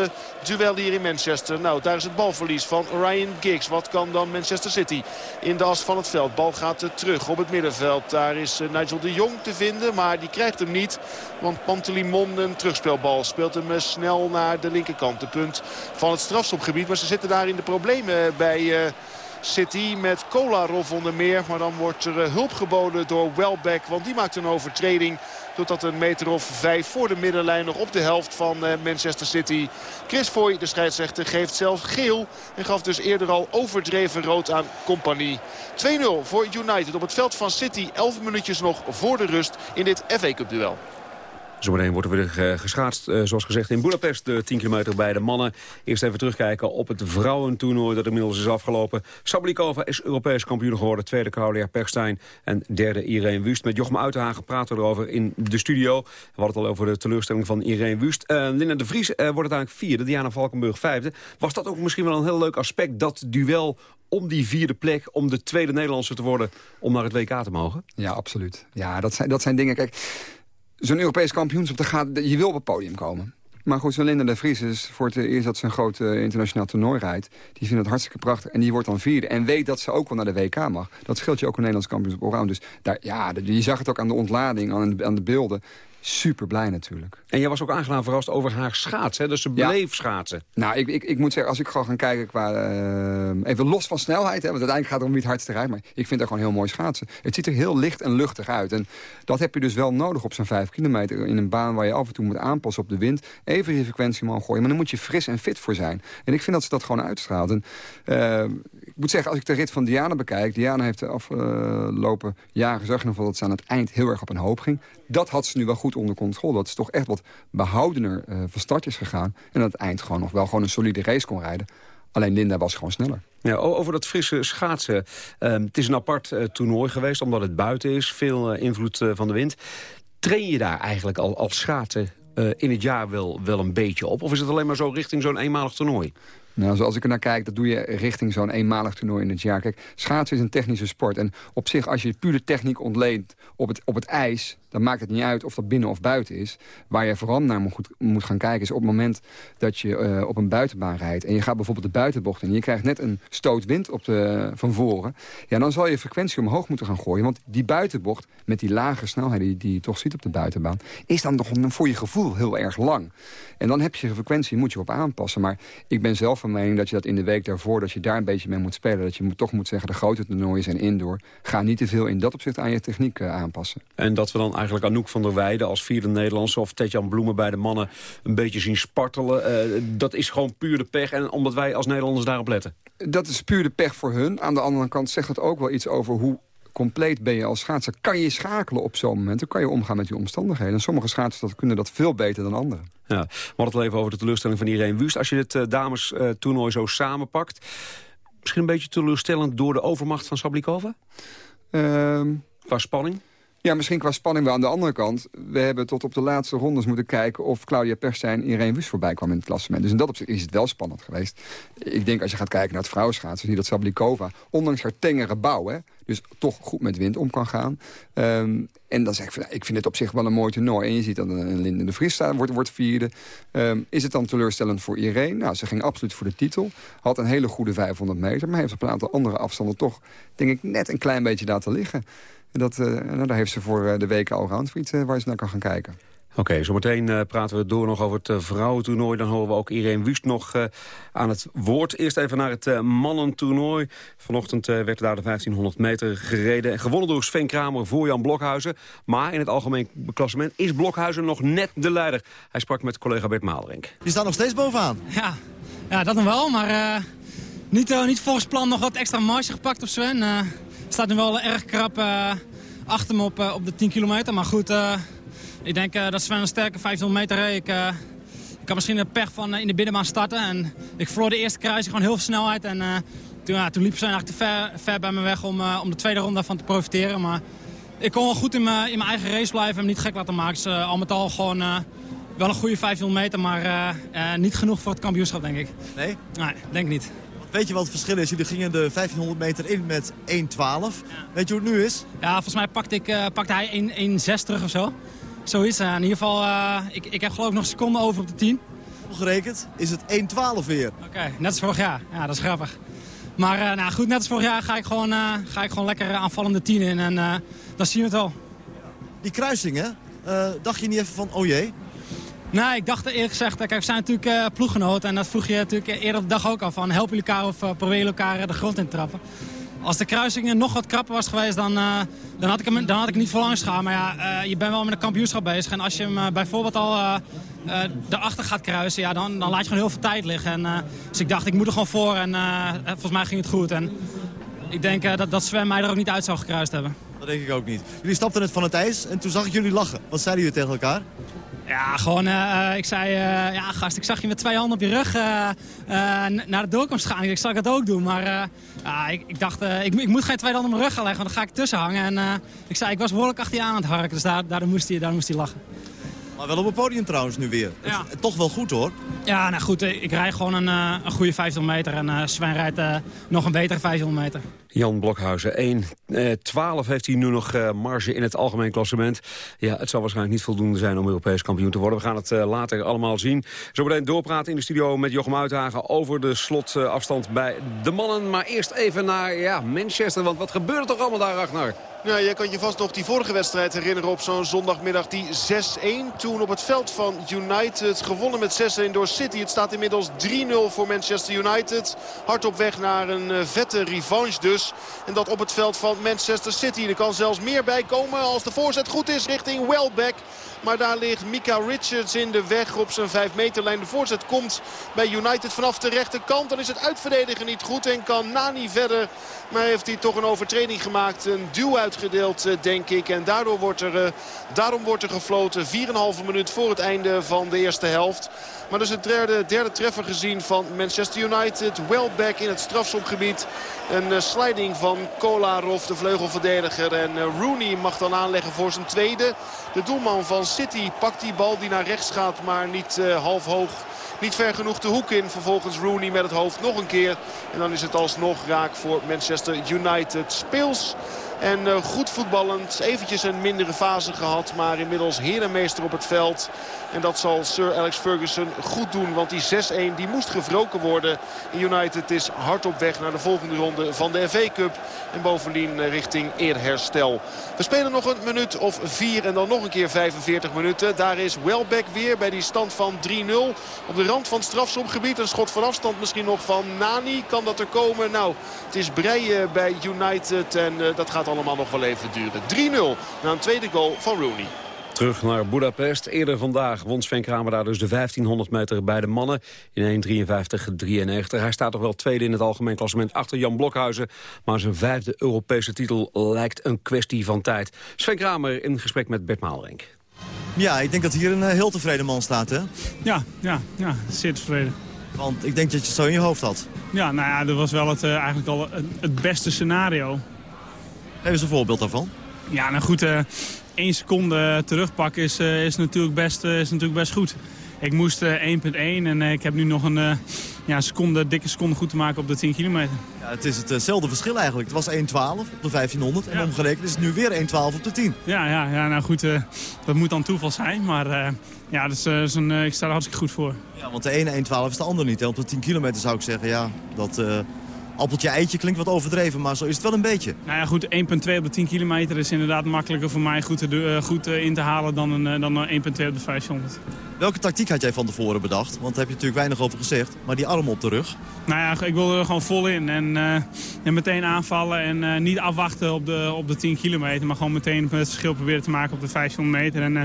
duel hier in Manchester. Nou, daar is het balverlies van Ryan Giggs. Wat kan dan Manchester City in de as van het veld? Bal gaat terug op het middenveld. Daar is Nigel de Jong te vinden, maar die krijgt hem niet. Want Pantelimon een terugspelbal speelt hem snel naar de linkerkant. De punt van het strafschopgebied. Maar ze zitten daar in de problemen bij... City met Kolarov onder meer. Maar dan wordt er hulp geboden door Welbeck. Want die maakt een overtreding. Totdat een meter of vijf voor de middenlijn nog op de helft van Manchester City. Chris Foy, de scheidsrechter, geeft zelfs geel. En gaf dus eerder al overdreven rood aan Compagnie. 2-0 voor United op het veld van City. 11 minuutjes nog voor de rust in dit FA Cup duel. Zometeen wordt er weer geschaatst, zoals gezegd, in Budapest. De 10 kilometer bij de mannen. Eerst even terugkijken op het vrouwentoernooi dat inmiddels is afgelopen. Sablikova is Europees kampioen geworden. Tweede Claudia Perstijn en derde Irene Wust. Met Jochem Uitenhagen praten we erover in de studio. We hadden het al over de teleurstelling van Irene Wust. Uh, Linda de Vries wordt uiteindelijk vierde, Diana Valkenburg vijfde. Was dat ook misschien wel een heel leuk aspect, dat duel om die vierde plek, om de tweede Nederlandse te worden... om naar het WK te mogen? Ja, absoluut. Ja, dat zijn, dat zijn dingen... Kijk, zo'n Europees kampioenschap, gaat, je wil op het podium komen. Maar goed, zo'n Linda de Vries is voor het eerst dat ze een groot uh, internationaal toernooi rijdt. Die vindt het hartstikke prachtig. En die wordt dan vierde. En weet dat ze ook wel naar de WK mag. Dat scheelt je ook een Nederlands kampioenschap allround. Dus daar, ja, je zag het ook aan de ontlading, aan de beelden super blij natuurlijk. En jij was ook aangenaam verrast over haar schaatsen. Dus ze bleef schaatsen. Nou, ik, ik, ik moet zeggen, als ik gewoon ga kijken qua... Uh, even los van snelheid, hè, want uiteindelijk gaat het om wie het hardste rijdt. Maar ik vind het gewoon heel mooi schaatsen. Het ziet er heel licht en luchtig uit. En dat heb je dus wel nodig op zo'n 5 kilometer. In een baan waar je af en toe moet aanpassen op de wind. Even je frequentie omhoog gooien. Maar dan moet je fris en fit voor zijn. En ik vind dat ze dat gewoon uitstraalt. En, uh, ik moet zeggen, als ik de rit van Diana bekijk... Diana heeft de afgelopen jaren, wel dat ze aan het eind heel erg op een hoop ging. Dat had ze nu wel goed onder controle. Dat is toch echt wat behoudener uh, van start is gegaan. En aan het eind gewoon nog wel gewoon een solide race kon rijden. Alleen Linda was gewoon sneller. Ja, over dat frisse schaatsen. Ehm, het is een apart uh, toernooi geweest, omdat het buiten is. Veel uh, invloed van de wind. Train je daar eigenlijk al als schaatsen in het jaar wel, wel een beetje op? Of is het alleen maar zo richting zo'n eenmalig toernooi? Nou, zoals ik er naar kijk, dat doe je richting zo'n eenmalig toernooi in het jaar. Kijk, schaatsen is een technische sport. En op zich, als je puur de techniek ontleent op het, op het ijs... dan maakt het niet uit of dat binnen of buiten is. Waar je vooral naar moet, moet gaan kijken is op het moment dat je uh, op een buitenbaan rijdt... en je gaat bijvoorbeeld de buitenbocht in... en je krijgt net een stoot wind op de, van voren... ja, dan zal je frequentie omhoog moeten gaan gooien. Want die buitenbocht, met die lage snelheid die, die je toch ziet op de buitenbaan... is dan toch voor je gevoel heel erg lang. En dan heb je frequentie, moet je op aanpassen. Maar ik ben zelf van mening dat je dat in de week daarvoor... dat je daar een beetje mee moet spelen. Dat je toch moet zeggen, de grote toernooien zijn indoor. Ga niet te veel in dat opzicht aan je techniek uh, aanpassen. En dat we dan eigenlijk Anouk van der Weijden als vierde Nederlandse... of Tetjan Bloemen bij de mannen een beetje zien spartelen. Uh, dat is gewoon puur de pech en omdat wij als Nederlanders daarop letten. Dat is puur de pech voor hun. Aan de andere kant zegt het ook wel iets over hoe compleet ben je als schaatser. Kan je schakelen op zo'n moment, dan kan je omgaan met die omstandigheden. En sommige schaatsers dat kunnen dat veel beter dan anderen. Ja, we hadden het even over de teleurstelling van Irene Wust. Als je het uh, dames uh, toernooi zo samenpakt... misschien een beetje teleurstellend door de overmacht van Sablikova? Um, Qua spanning? Ja, misschien qua spanning wel aan de andere kant. We hebben tot op de laatste rondes moeten kijken... of Claudia Perstijn Irene Wust voorbij kwam in het klassement. Dus in dat opzicht is het wel spannend geweest. Ik denk als je gaat kijken naar het vrouwenschaatsen... je dat Sablikova, ondanks haar tengere bouw... Hè, dus toch goed met wind om kan gaan. Um, en dan zeg ik, van, ik vind het op zich wel een mooi toernooi. En je ziet dat een Linde de Vries staan, wordt, wordt vierde. Um, is het dan teleurstellend voor Irene? Nou, ze ging absoluut voor de titel. Had een hele goede 500 meter. Maar heeft op een aantal andere afstanden toch, denk ik, net een klein beetje laten liggen. En dat, uh, nou, daar heeft ze voor uh, de weken al roundfriet uh, waar ze naar kan gaan kijken. Oké, okay, zometeen uh, praten we door nog over het uh, vrouwentoernooi. Dan horen we ook Irene Wust nog uh, aan het woord. Eerst even naar het mannentoernooi. Vanochtend werd daar de 1500 meter gereden. En gewonnen door Sven Kramer voor Jan Blokhuizen. Maar in het algemeen klassement is Blokhuizen nog net de leider. Hij sprak met collega Bert Maalderink. Je staat nog steeds bovenaan. Ja, ja dat nog wel. Maar niet, niet volgens plan nog wat extra marge gepakt op Sven. Staat nu wel erg krap achter me op, op de 10 kilometer. Maar goed... Ik denk dat Sven een sterke 500 meter reed. Ik, ik had misschien een pech van in de binnenbaan starten. En ik verloor de eerste kruising gewoon heel veel snelheid. En toen, ja, toen liep Sven eigenlijk te ver, ver bij me weg om, om de tweede ronde daarvan te profiteren. Maar ik kon wel goed in mijn, in mijn eigen race blijven en hem niet gek laten maken. Dus al met al gewoon wel een goede 500 meter, maar niet genoeg voor het kampioenschap, denk ik. Nee? Nee, denk niet. Weet je wat het verschil is? Jullie gingen de 1500 meter in met 1.12. Weet je hoe het nu is? Ja, volgens mij pakte, ik, pakte hij 1.6 terug of zo. Zoiets. Uh, in ieder geval, uh, ik, ik heb geloof ik nog seconden over op de 10. Gerekend is het 1-12 weer. Oké, okay, net als vorig jaar. Ja, dat is grappig. Maar uh, nou, goed, net als vorig jaar ga ik gewoon, ga ik gewoon lekker aanvallende 10 in. En dan zien we het al. Die kruisingen, dacht je niet even van, oh jee? Nee, ik dacht eerlijk gezegd, kijk, we zijn natuurlijk uh, ploeggenoten. En dat vroeg je natuurlijk eerder op de dag ook al van. Helpen jullie elkaar of uh, proberen elkaar de grond in te trappen? Als de kruising nog wat krapper was geweest, dan, dan, had ik hem, dan had ik niet voor langs gegaan. Maar ja, je bent wel met een kampioenschap bezig. En als je hem bijvoorbeeld al erachter gaat kruisen, ja, dan, dan laat je gewoon heel veel tijd liggen. En, dus ik dacht, ik moet er gewoon voor. En volgens mij ging het goed. En ik denk dat, dat Sven mij er ook niet uit zou gekruist hebben. Dat denk ik ook niet. Jullie stapten net van het ijs en toen zag ik jullie lachen. Wat zeiden jullie tegen elkaar? Ja, gewoon, uh, ik zei, uh, ja gast, ik zag je met twee handen op je rug uh, naar de doorkomst gaan. Ik zal het ook doen, maar ik, ik, dacht, ik, ik, moet geen twee handen op mijn rug gaan leggen, want dan ga ik tussen hangen. En ik zei, ik was behoorlijk achter je aan het harken, dus daar, daar, moest, hij, daar moest hij lachen. Maar wel op het podium trouwens nu weer. Ja. Het, toch wel goed hoor. Ja, nou goed, ik rij gewoon een, een goede 500 meter en Sven rijdt nog een betere 500 meter. Jan Blokhuizen, 1. Eh, 12 heeft hij nu nog uh, marge in het algemeen klassement. Ja, het zal waarschijnlijk niet voldoende zijn om Europees kampioen te worden. We gaan het uh, later allemaal zien. Zometeen doorpraten in de studio met Jochem Uithagen... over de slotafstand bij de mannen. Maar eerst even naar ja, Manchester, want wat gebeurt er toch allemaal daar, Ragnar? Ja, je kan je vast nog die vorige wedstrijd herinneren op zo'n zondagmiddag. Die 6-1 toen op het veld van United. Gewonnen met 6-1 door City. Het staat inmiddels 3-0 voor Manchester United. Hard op weg naar een vette revanche dus. En dat op het veld van Manchester City. Er kan zelfs meer bij komen als de voorzet goed is richting Welbeck. Maar daar ligt Mika Richards in de weg op zijn 5 meterlijn. De voorzet komt bij United vanaf de rechterkant. Dan is het uitverdedigen niet goed en kan Nani verder. Maar heeft hij toch een overtreding gemaakt. Een duw uitgedeeld denk ik. En daardoor wordt er, daarom wordt er gefloten. 4,5 minuut voor het einde van de eerste helft. Maar dus het derde, derde treffer gezien van Manchester United. Welbeck in het strafschopgebied. Een sliding van Kolarov, de vleugelverdediger. En Rooney mag dan aanleggen voor zijn tweede. De doelman van City pakt die bal die naar rechts gaat, maar niet half hoog. Niet ver genoeg de hoek in. Vervolgens Rooney met het hoofd nog een keer. En dan is het alsnog raak voor Manchester United. Speels en uh, goed voetballend. Eventjes een mindere fase gehad. Maar inmiddels herenmeester op het veld. En dat zal Sir Alex Ferguson goed doen. Want die 6-1 die moest gewroken worden. United is hard op weg naar de volgende ronde van de FA Cup. En bovendien richting eerherstel. We spelen nog een minuut of vier en dan nog een keer 45 minuten. Daar is Welbeck weer bij die stand van 3-0. Op de rand van het strafschopgebied. Een schot van afstand misschien nog van Nani. Kan dat er komen? Nou, het is breien bij United. En uh, dat gaat allemaal nog wel even duren. 3-0 na een tweede goal van Rooney. Terug naar Budapest. Eerder vandaag won Sven Kramer daar dus de 1500 meter bij de mannen in 1.53.93. Hij staat toch wel tweede in het algemeen klassement achter Jan Blokhuizen. Maar zijn vijfde Europese titel lijkt een kwestie van tijd. Sven Kramer in gesprek met Bert Maalrenk. Ja, ik denk dat hier een heel tevreden man staat, hè? Ja, ja, ja, zeer tevreden. Want ik denk dat je het zo in je hoofd had. Ja, nou ja, dat was wel het, uh, eigenlijk al het, het, beste scenario. Geef eens een voorbeeld daarvan. Ja, nou goed, uh, één seconde terugpakken is, uh, is, natuurlijk best, is natuurlijk best goed. Ik moest 1.1 en ik heb nu nog een ja, seconde, dikke seconde goed te maken op de 10 kilometer. Ja, het is hetzelfde verschil eigenlijk. Het was 1.12 op de 1500 en ja. omgerekend is het nu weer 1.12 op de 10. Ja, ja, ja nou goed, dat moet dan toeval zijn. Maar ja, dat is, is een, ik sta er hartstikke goed voor. Ja, want de ene 1.12 is de andere niet. Hè. Op de 10 kilometer zou ik zeggen, ja, dat... Appeltje eitje klinkt wat overdreven, maar zo is het wel een beetje. Nou ja, goed, 1.2 op de 10 kilometer is inderdaad makkelijker voor mij goed, te, goed in te halen dan een, dan 1.2 op de 500. Welke tactiek had jij van tevoren bedacht? Want daar heb je natuurlijk weinig over gezegd. Maar die arm op de rug? Nou ja, ik wilde er gewoon vol in. En, uh, en meteen aanvallen en uh, niet afwachten op de, op de 10 kilometer. Maar gewoon meteen het verschil proberen te maken op de 500 meter. En, uh,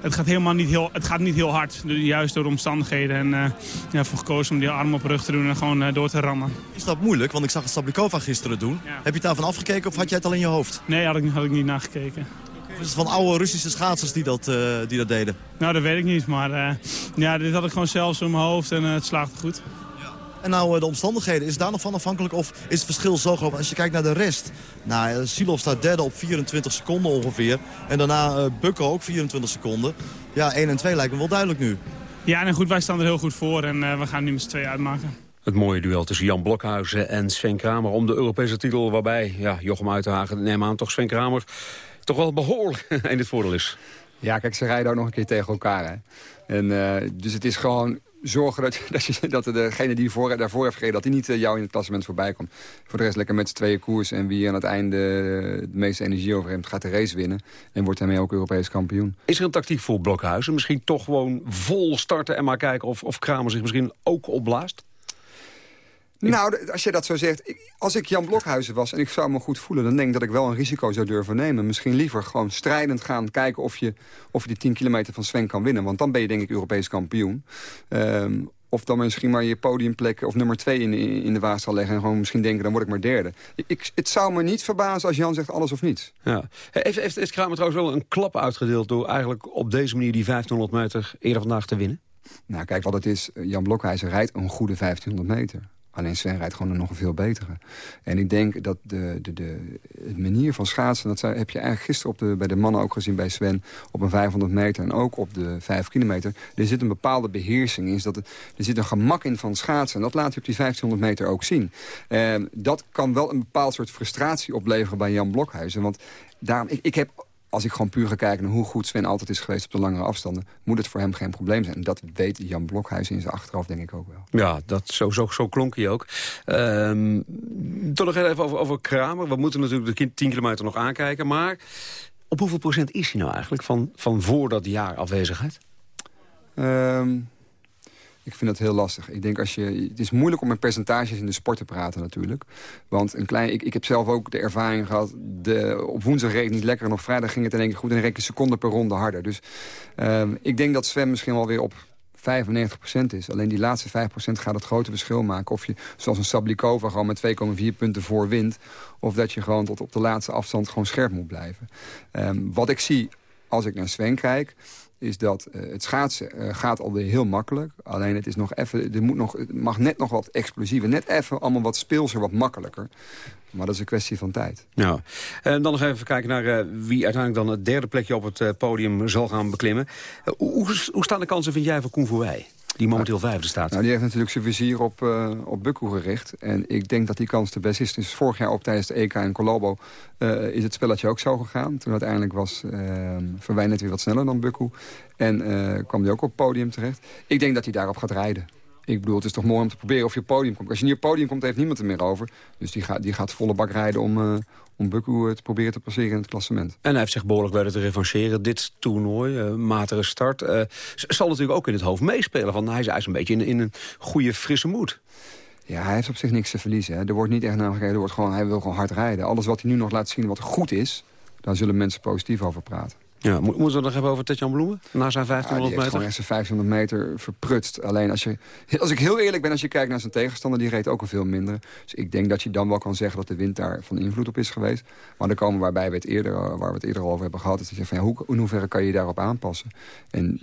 het gaat helemaal niet heel, het gaat niet heel hard. Juist door de omstandigheden. En uh, ja, voor gekozen om die arm op rug te doen en gewoon uh, door te rammen. Is dat moeilijk? Want ik zag het Stablikova gisteren doen. Ja. Heb je het daarvan afgekeken of had jij het al in je hoofd? Nee, had ik, had ik niet nagekeken. Is het van oude Russische schaatsers die dat, uh, die dat deden? Nou, dat weet ik niet. Maar ja, dit had ik gewoon zelfs in mijn hoofd en het slaagde goed. En nou, de omstandigheden, is daar nog van afhankelijk of is het verschil zo groot? Als je kijkt naar de rest. Nou, Silov staat derde op 24 seconden ongeveer. En daarna uh, Bukko ook 24 seconden. Ja, 1 en 2 lijken me wel duidelijk nu. Ja, en goed, wij staan er heel goed voor en uh, we gaan nu met z'n twee uitmaken. Het mooie duel tussen Jan Blokhuizen en Sven Kramer om de Europese titel... waarbij ja, Jochem Uitenhagen, neem aan, toch Sven Kramer... toch wel behoorlijk in het voordeel is. Ja, kijk, ze rijden ook nog een keer tegen elkaar. Hè. En, uh, dus het is gewoon zorgen dat, dat, je, degene die voor, daarvoor heeft gereden... dat hij niet uh, jou in het klassement voorbij komt. Voor de rest lekker met z'n tweeën koers. En wie aan het einde de meeste energie over heeft... gaat de race winnen. En wordt daarmee ook Europees kampioen. Is er een tactiek voor Blokhuizen? Misschien toch gewoon vol starten en maar kijken... of, of Kramer zich misschien ook opblaast? Nou, als je dat zo zegt, als ik Jan Blokhuizen was en ik zou me goed voelen... dan denk ik dat ik wel een risico zou durven nemen. Misschien liever gewoon strijdend gaan kijken of je, of je die 10 kilometer van Sven kan winnen. Want dan ben je denk ik Europees kampioen. Um, Of dan misschien maar je podiumplek of nummer twee in, in de waas zal leggen. En gewoon misschien denken, dan word ik maar derde. Ik, het zou me niet verbazen als Jan zegt alles of niets. Ja. Heeft, heeft, heeft Kramer trouwens wel een klap uitgedeeld... door eigenlijk op deze manier die 1500 meter eerder vandaag te winnen? Nou, kijk wat het is. Jan Blokhuizen rijdt een goede 1500 meter. Alleen Sven rijdt gewoon nog een veel betere. En ik denk dat de, de, de, manier van schaatsen... dat heb je eigenlijk gisteren op de, bij de mannen ook gezien bij Sven... op een 500 meter en ook op de 5 kilometer. Er zit een bepaalde beheersing in. Dat er zit een gemak in van schaatsen. En dat laat je op die 1500 meter ook zien. Uh, dat kan wel een bepaald soort frustratie opleveren bij Jan Blokhuizen. Want daarom, ik, ik heb als ik gewoon puur ga kijken naar hoe goed Sven altijd is geweest op de langere afstanden... moet het voor hem geen probleem zijn. En dat weet Jan Blokhuis in zijn achterhoofd denk ik ook wel. Ja, dat, zo, zo, zo klonk hij ook. Um, toch nog even over, over Kramer. We moeten natuurlijk de 10 kilometer nog aankijken. Maar op hoeveel procent is hij nou eigenlijk van, van voor dat jaar afwezigheid? Um, ik vind dat heel lastig. Ik denk als je, het is moeilijk om met percentages in de sport te praten natuurlijk. Want een klein, ik, ik heb zelf ook de ervaring gehad... De, op woensdag reed niet lekker en op vrijdag ging het in goed... en dan reed een seconde per ronde harder. Dus um, ik denk dat Sven misschien wel weer op 95% is. Alleen die laatste 5% gaat het grote verschil maken. Of je, zoals een Sablikova, gewoon met 2,4 punten voor wint... of dat je gewoon tot op de laatste afstand gewoon scherp moet blijven. Um, wat ik zie als ik naar Sven kijk is dat uh, het schaatsen uh, gaat alweer heel makkelijk. Alleen het, is nog even, er moet nog, het mag net nog wat explosiever. Net even allemaal wat speelser, wat makkelijker. Maar dat is een kwestie van tijd. Ja. En dan nog even kijken naar wie uiteindelijk dan het derde plekje op het podium zal gaan beklimmen. hoe, hoe staan de kansen, vind jij, voor Koen Verwij? Die momenteel vijfde staat. Nou, die heeft natuurlijk zijn vizier op, uh, op gericht. En ik denk dat die kans de best is. Dus vorig jaar op tijdens de EK in Colombo uh, is het spelletje ook zo gegaan. Toen uiteindelijk was uh, Verwijn net weer wat sneller dan Bukku. En kwam hij ook op het podium terecht. Ik denk dat hij daarop gaat rijden. Ik bedoel, het is toch mooi om te proberen of je op podium komt. Als je niet op podium komt, heeft niemand er meer over. Dus die gaat, die gaat volle bak rijden om, om Bukku te proberen te passeren in het klassement. En hij heeft zich behoorlijk bij te revancheren. Dit toernooi, uh, matige start, uh, zal natuurlijk ook in het hoofd meespelen. Want hij is eigenlijk een beetje in, in een goede, frisse moed. Ja, hij heeft op zich niks te verliezen. Hè. Er wordt niet echt naar er wordt gewoon, hij wil gewoon hard rijden. Alles wat hij nu nog laat zien wat goed is, daar zullen mensen positief over praten. Ja, moeten we het nog hebben over Tetjan Bloemen? Na zijn 1500 meter? gewoon echt zijn 1500 meter verprutst. Alleen als, je, als ik heel eerlijk ben, als je kijkt naar zijn tegenstander... die reed ook een veel minder. Dus ik denk dat je dan wel kan zeggen dat de wind daar van invloed op is geweest. Maar dan komen we waarbij we het eerder, waar we het eerder al over hebben gehad... is dat je van, ja, hoe, in hoeverre kan je je daarop aanpassen? En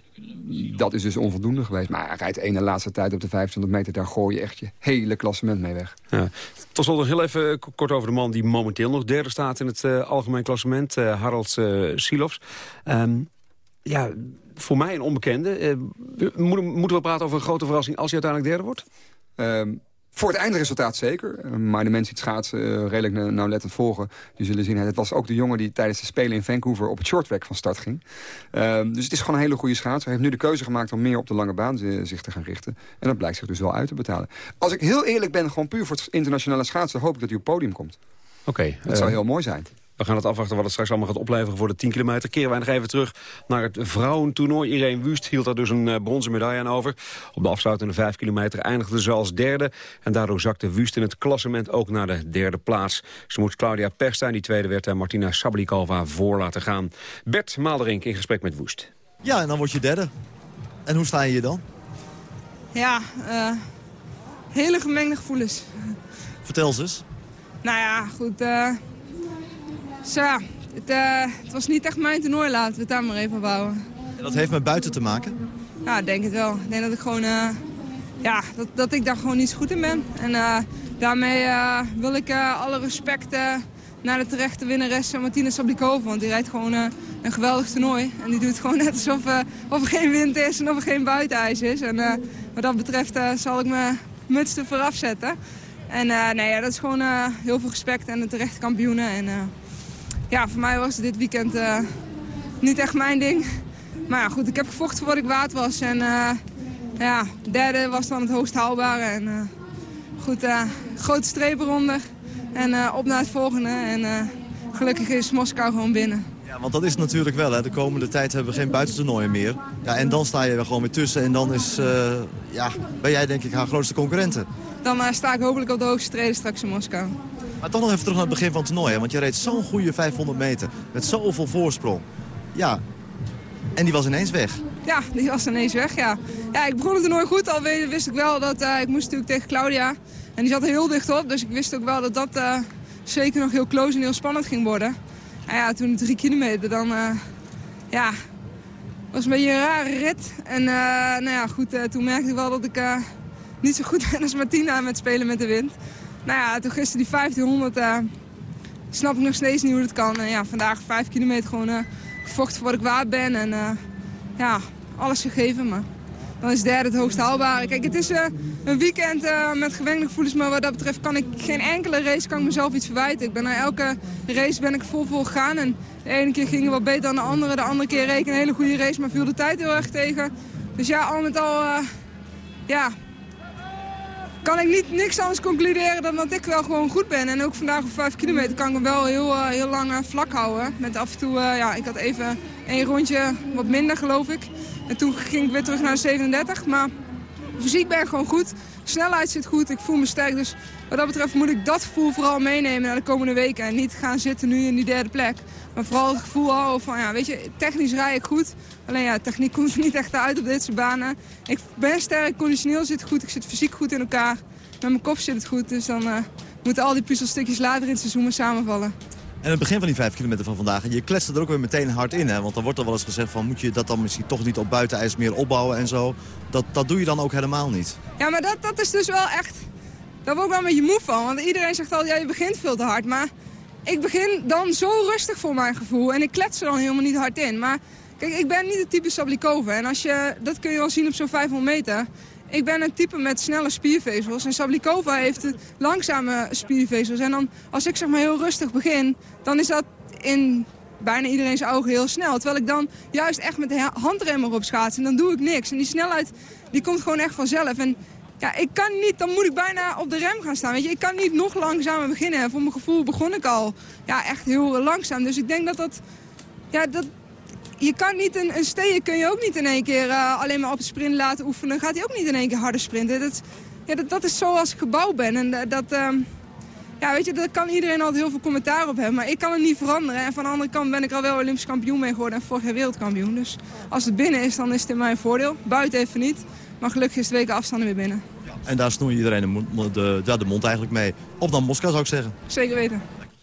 dat is dus onvoldoende geweest. Maar hij rijdt één de laatste tijd op de 1500 meter. Daar gooi je echt je hele klassement mee weg. Ja. Tot slot nog heel even kort over de man die momenteel nog derde staat... in het uh, algemeen klassement, uh, Harald uh, Silovs. Um, ja, voor mij een onbekende. moeten we praten over een grote verrassing als hij uiteindelijk derde wordt? Um, voor het eindresultaat zeker. Maar de mensen die het schaatsen uh, redelijk nauwlettend volgen... die zullen zien, het was ook de jongen die tijdens de Spelen in Vancouver... op het shorttrack van start ging. Uh, dus het is gewoon een hele goede schaatser. Hij heeft nu de keuze gemaakt om meer op de lange baan zich te gaan richten. En dat blijkt zich dus wel uit te betalen. Als ik heel eerlijk ben, gewoon puur voor het internationale schaatsen... hoop ik dat hij op het podium komt. Oké. Okay, dat uh, zou heel mooi zijn. We gaan het afwachten wat het straks allemaal gaat opleveren voor de 10 kilometer. Keren wij nog even terug naar het vrouwentoernooi. Irene Wust hield daar dus een uh, bronzen medaille aan over. Op de afsluitende 5 kilometer eindigde ze als derde. En daardoor zakte Wust in het klassement ook naar de derde plaats. Ze moest Claudia Persta, die tweede werd, en Martina Sablikova voor laten gaan. Bert Maalderink in gesprek met Wust. Ja, en dan word je derde. En hoe sta je hier dan? Ja, uh, hele gemengde gevoelens. Vertel ze eens. Nou ja, goed... Uh... Zo ja, het, uh, het, was niet echt mijn toernooi, laten we het daar maar even bouwen. En dat heeft met buiten te maken? Ja, ik denk het wel. Ik denk dat ik gewoon, uh, ja, dat, dat ik daar gewoon niet zo goed in ben. En uh, daarmee wil ik alle respect naar de terechte winnares Martina Sablikova. Want die rijdt gewoon een geweldig toernooi. En die doet gewoon net alsof of er geen wind is en of er geen buitenijs is. En wat dat betreft zal ik mijn muts ervoor afzetten. En nee, ja, dat is gewoon heel veel respect en de terechte kampioenen. En, ja, voor mij was dit weekend uh, niet echt mijn ding. Maar ja, goed, ik heb gevochten voor wat ik waard was. En uh, ja, derde was dan het hoogst haalbare. En uh, goed, grote streep eronder. En op naar het volgende. En gelukkig is Moskou gewoon binnen. Ja, want dat is natuurlijk wel. Hè. De komende tijd hebben we geen buitentoernooien meer. Ja, en dan sta je er gewoon weer tussen. En dan is, ja, ben jij denk ik haar grootste concurrente. Dan sta ik hopelijk op de hoogste treden straks in Moskou. Maar toch nog even terug naar het begin van het toernooi. Want je reed zo'n goede 500 meter. Met zoveel voorsprong. Ja, en die was ineens weg. ja, die was ineens weg, ja. Ja, ik begon het er nooit goed. Al wist ik wel dat ik moest natuurlijk tegen Claudia. En die zat heel dicht op, dus ik wist ook wel dat dat zeker nog heel close en heel spannend ging worden. En ja, toen drie kilometer, dan ja, was een beetje een rare rit. En nou ja, goed, toen merkte ik wel dat ik niet zo goed ben als Martina met spelen met de wind. Nou ja, toen gisteren die 1500 uh, snap ik nog steeds niet hoe dat kan. En ja, vandaag 5 kilometer gewoon uh, gevochten voor wat ik waard ben. En uh, ja, alles gegeven. Maar dan is derde het hoogst haalbare. Kijk, het is een weekend met gewengde gevoelens. Maar wat dat betreft kan ik geen enkele race kan ik mezelf iets verwijten. Ik ben naar elke race ben ik vol voor gegaan. En de ene keer ging het wat beter dan de andere. De andere keer reed ik een hele goede race, maar viel de tijd heel erg tegen. Dus ja, al met al... ja, kan ik niet, niks anders concluderen dan dat ik wel gewoon goed ben. En ook vandaag op 5 kilometer kan ik hem wel heel, uh, heel lang uh, vlak houden. Met af en toe, uh, ja, ik had even één rondje wat minder geloof ik. En toen ging ik weer terug naar de 37. Maar fysiek ben ik gewoon goed. Snelheid zit goed, ik voel me sterk. Dus wat dat betreft moet ik dat gevoel vooral meenemen naar de komende weken. En niet gaan zitten nu in die derde plek. Maar vooral het gevoel houden van, ja, weet je, technisch rij ik goed. Alleen ja, techniek komt er niet echt uit op dit soort banen. Ik ben sterk, conditioneel zit goed, ik zit fysiek goed in elkaar. Met mijn kop zit het goed, dus dan uh, moeten al die puzzelstukjes later in het seizoen maar samenvallen. En het begin van die vijf kilometer van vandaag, je kletst er ook weer meteen hard in. Hè? Want dan wordt er wel eens gezegd van, moet je dat dan misschien toch niet op buitenijs meer opbouwen en zo. Dat, dat doe je dan ook helemaal niet. Ja, maar dat, dat is dus wel echt, daar word ik wel een beetje moe van. Want iedereen zegt al, ja, je begint veel te hard. Maar ik begin dan zo rustig voor mijn gevoel. En ik klets er dan helemaal niet hard in. Maar kijk, ik ben niet het type Sablikova. En als je, dat kun je wel zien op zo'n 500 meter. Ik ben een type met snelle spiervezels. En Sablikova heeft langzame spiervezels. En dan, als ik zeg maar heel rustig begin, dan is dat in bijna iedereen zijn ogen heel snel. Terwijl ik dan juist echt met de handrem erop schaats. En dan doe ik niks. En die snelheid die komt gewoon echt vanzelf. En ja, ik kan niet, dan moet ik bijna op de rem gaan staan. Weet je? Ik kan niet nog langzamer beginnen. Voor mijn gevoel begon ik al ja, echt heel langzaam. Dus ik denk dat dat... Ja, dat je kan niet een, een stee kun je ook niet in één keer uh, alleen maar op de sprint laten oefenen. Gaat hij ook niet in één keer harder sprinten. Dat, ja, dat, dat is zoals ik gebouwd ben. En dat, uh, ja, weet je, daar kan iedereen altijd heel veel commentaar op hebben. Maar ik kan het niet veranderen. En van de andere kant ben ik al wel Olympisch kampioen mee geworden en vorig jaar wereldkampioen. Dus als het binnen is, dan is het in mijn voordeel. Buiten even niet. Maar gelukkig is de weken afstand weer binnen. En daar snoei iedereen de mond, de, de, de mond eigenlijk mee. Op dan Moskou zou ik zeggen. Zeker weten.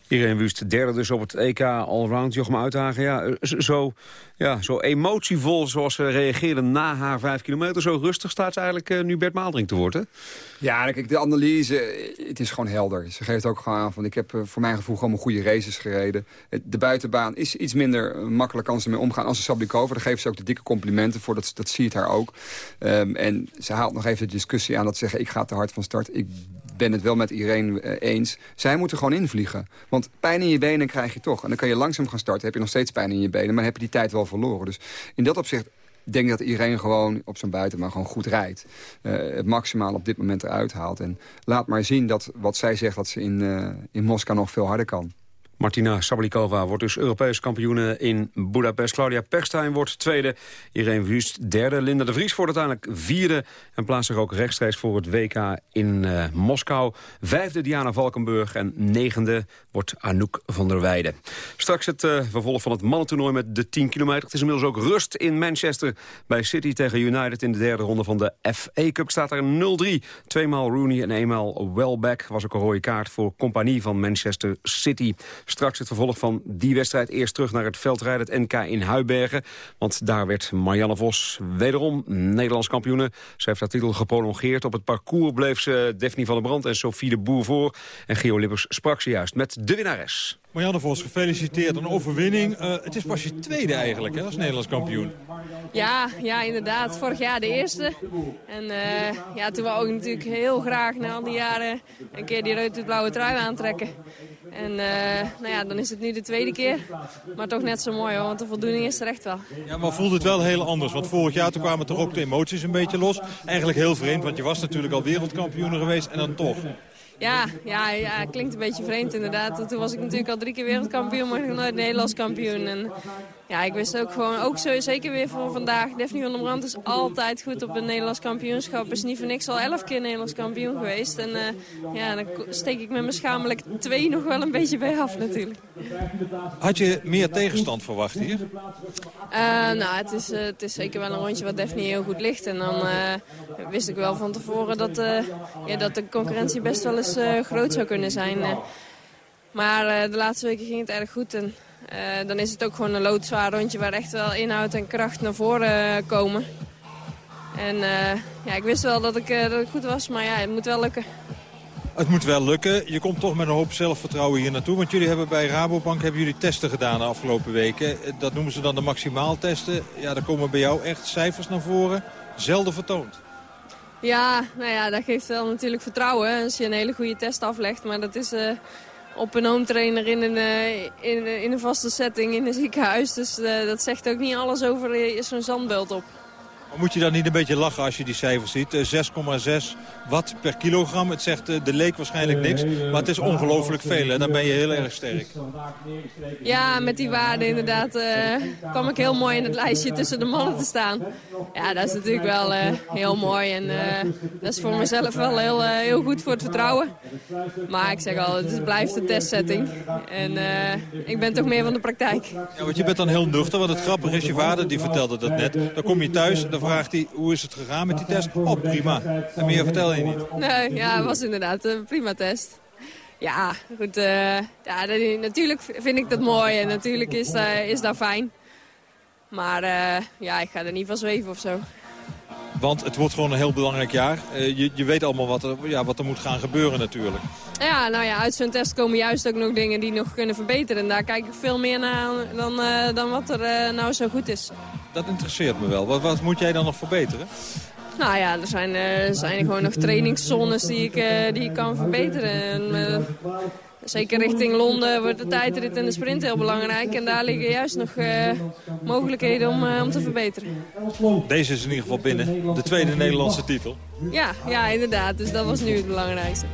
Irene Wust, derde dus op het EK Allround. Jochem Uithagen, ja, zo, ja, zo emotievol zoals ze reageerde na haar vijf kilometer. Zo rustig staat ze eigenlijk uh, nu Bert Maaldring te worden. Ja, kijk, de analyse, het is gewoon helder. Ze geeft ook gewoon aan van, ik heb voor mijn gevoel gewoon goede races gereden. De buitenbaan is iets minder makkelijk kan ze mee omgaan als een Sablikova. Daar geeft ze ook de dikke complimenten voor, dat, dat ziet haar ook. Um, en ze haalt nog even de discussie aan dat ze zeggen, ik ga te hard van start. Ik ben het wel met Irene uh, eens. Zij moeten gewoon invliegen. Want pijn in je benen krijg je toch. En dan kan je langzaam gaan starten. heb je nog steeds pijn in je benen. Maar heb je die tijd wel verloren. Dus in dat opzicht denk dat iedereen gewoon op zijn buitenbaan gewoon goed rijdt. Uh, het maximaal op dit moment eruit haalt. En laat maar zien dat wat zij zegt dat ze in, uh, in Moskou nog veel harder kan. Martina Sablikova wordt dus Europees kampioene in Budapest. Claudia Pechstein wordt tweede. Irene Wust derde. Linda de Vries wordt uiteindelijk vierde. En plaatst zich ook rechtstreeks voor het WK in uh, Moskou. Vijfde Diana Valkenburg. En negende wordt Anouk van der Weijden. Straks het uh, vervolg van het mannentoernooi met de 10 kilometer. Het is inmiddels ook rust in Manchester bij City tegen United. In de derde ronde van de FA Cup staat er 0-3. Tweemaal Rooney en eenmaal Welbeck. Was ook een rode kaart voor compagnie van Manchester City. Straks het vervolg van die wedstrijd. Eerst terug naar het veldrijden, het NK in Huibergen. Want daar werd Marianne Vos wederom Nederlands kampioene. Ze heeft haar titel geprolongeerd. Op het parcours bleef ze Daphne van der Brand en Sophie de Boer voor. En Geo Lippers sprak ze juist met de winnares. Marianne Vos, gefeliciteerd. Een overwinning. Uh, het is pas je tweede eigenlijk, hè, als Nederlands kampioen. Ja, ja, inderdaad. Vorig jaar de eerste. En uh, ja, toen wou ik natuurlijk heel graag na al die jaren een keer die rood-blauwe trui aantrekken. En uh, nou ja, dan is het nu de tweede keer. Maar toch net zo mooi hoor, want de voldoening is er echt wel. Ja, maar voelt het wel heel anders? Want vorig jaar toen kwamen toch ook de emoties een beetje los. Eigenlijk heel vreemd, want je was natuurlijk al wereldkampioen geweest en dan toch. Ja, ja, ja, klinkt een beetje vreemd inderdaad. Toen was ik natuurlijk al drie keer wereldkampioen, maar nog nooit Nederlands kampioen. En Ja, ik wist ook gewoon, ook zo, zeker weer voor vandaag. Daphne van der Brand is altijd goed op een Nederlands kampioenschap. Is niet voor niks al elf keer Nederlands kampioen geweest. En uh, ja, dan steek ik met mijn schamelijk twee nog wel een beetje bij af natuurlijk. Had je meer tegenstand verwacht hier? Uh, nou, het is, uh, het is zeker wel een rondje wat Daphne heel goed ligt. En dan wist ik wel van tevoren dat, ja, dat de concurrentie best wel eens groot zou kunnen zijn. maar de laatste weken ging het erg goed. En uh, dan is het ook gewoon een loodzwaar rondje waar echt wel inhoud en kracht naar voren komen. En uh, ja, ik wist wel dat ik, dat ik goed was, maar ja, het moet wel lukken. Het moet wel lukken. Je komt toch met een hoop zelfvertrouwen hier naartoe. Want jullie hebben bij Rabobank hebben jullie testen gedaan de afgelopen weken. Dat noemen ze dan de maximaaltesten. Ja, daar komen bij jou echt cijfers naar voren. Zelden vertoond. Ja, nou ja, dat geeft wel natuurlijk vertrouwen als je een hele goede test aflegt. Maar dat is op een home trainer in een, uh, in, in, een vaste setting in een ziekenhuis. Dus uh, dat zegt ook niet alles over zo'n zandbeeld op. Moet je dan niet een beetje lachen als je die cijfers ziet? 6,6 eh, watt per kilogram. Het zegt de leek waarschijnlijk niks. Maar het is ongelooflijk veel. En dan ben je heel erg sterk. Ja, met die waarden inderdaad uh, kwam ik heel mooi in het lijstje tussen de mannen te staan. Ja, dat is natuurlijk wel uh, heel mooi. En uh, dat is voor mezelf wel heel, heel goed voor het vertrouwen. Maar ik zeg al, het blijft een testsetting. En ik ben toch meer van de praktijk. Ja, want je bent dan heel nuchter. Want het grappige is, je vader die vertelde dat net. Dan kom je thuis, dan vraagt hij, hoe is het gegaan met die test? Oh, prima. En meer vertel je niet. Nee, ja, het was inderdaad een prima test. Ja, goed. Uh, ja, natuurlijk vind ik dat mooi en natuurlijk is, uh, is dat fijn. Maar uh, ja, ik ga er niet van zweven of zo. Want het wordt gewoon een heel belangrijk jaar. je, je weet allemaal wat er, ja, wat er moet gaan gebeuren natuurlijk. Ja, nou ja, uit zo'n test komen juist ook nog dingen die nog kunnen verbeteren. En daar kijk ik veel meer naar dan, dan wat er nou zo goed is. Dat interesseert me wel. Wat, wat moet jij dan nog verbeteren? Nou ja, er zijn, zijn gewoon nog trainingszones die ik, die ik kan verbeteren. En, zeker richting Londen wordt de tijdrit en de sprint heel belangrijk. En daar liggen juist nog mogelijkheden om, om te verbeteren. Deze is in ieder geval binnen. De tweede Nederlandse titel. Ja, ja inderdaad. Dus dat was nu het belangrijkste.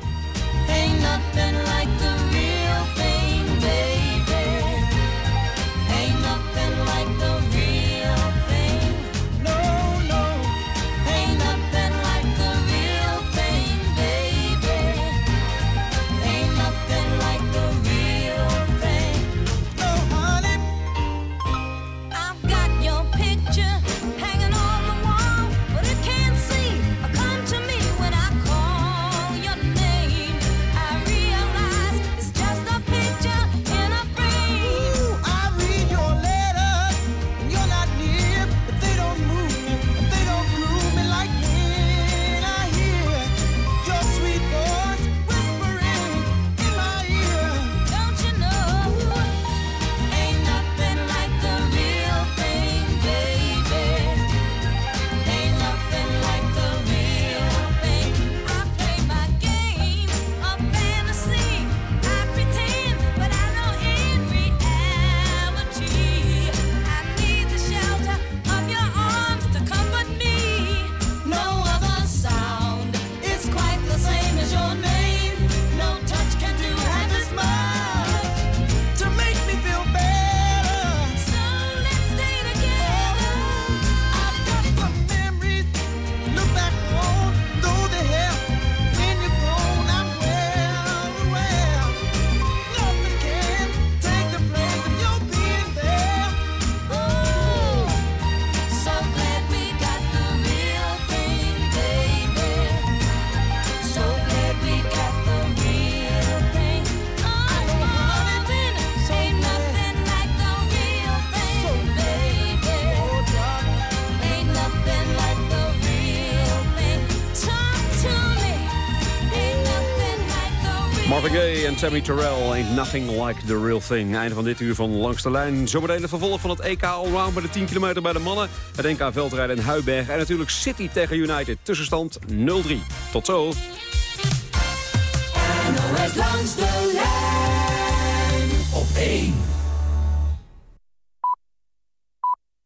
Sammy Terrell, Ain't Nothing Like The Real Thing. Einde van dit uur van Langs de Lijn. Zometeen het vervolg van het EK Allround bij de 10 kilometer bij de mannen. Het NK Veldrijden in Huiberg. En natuurlijk City tegen United. Tussenstand 0-3. Tot zo. NOS langs de lijn op 1.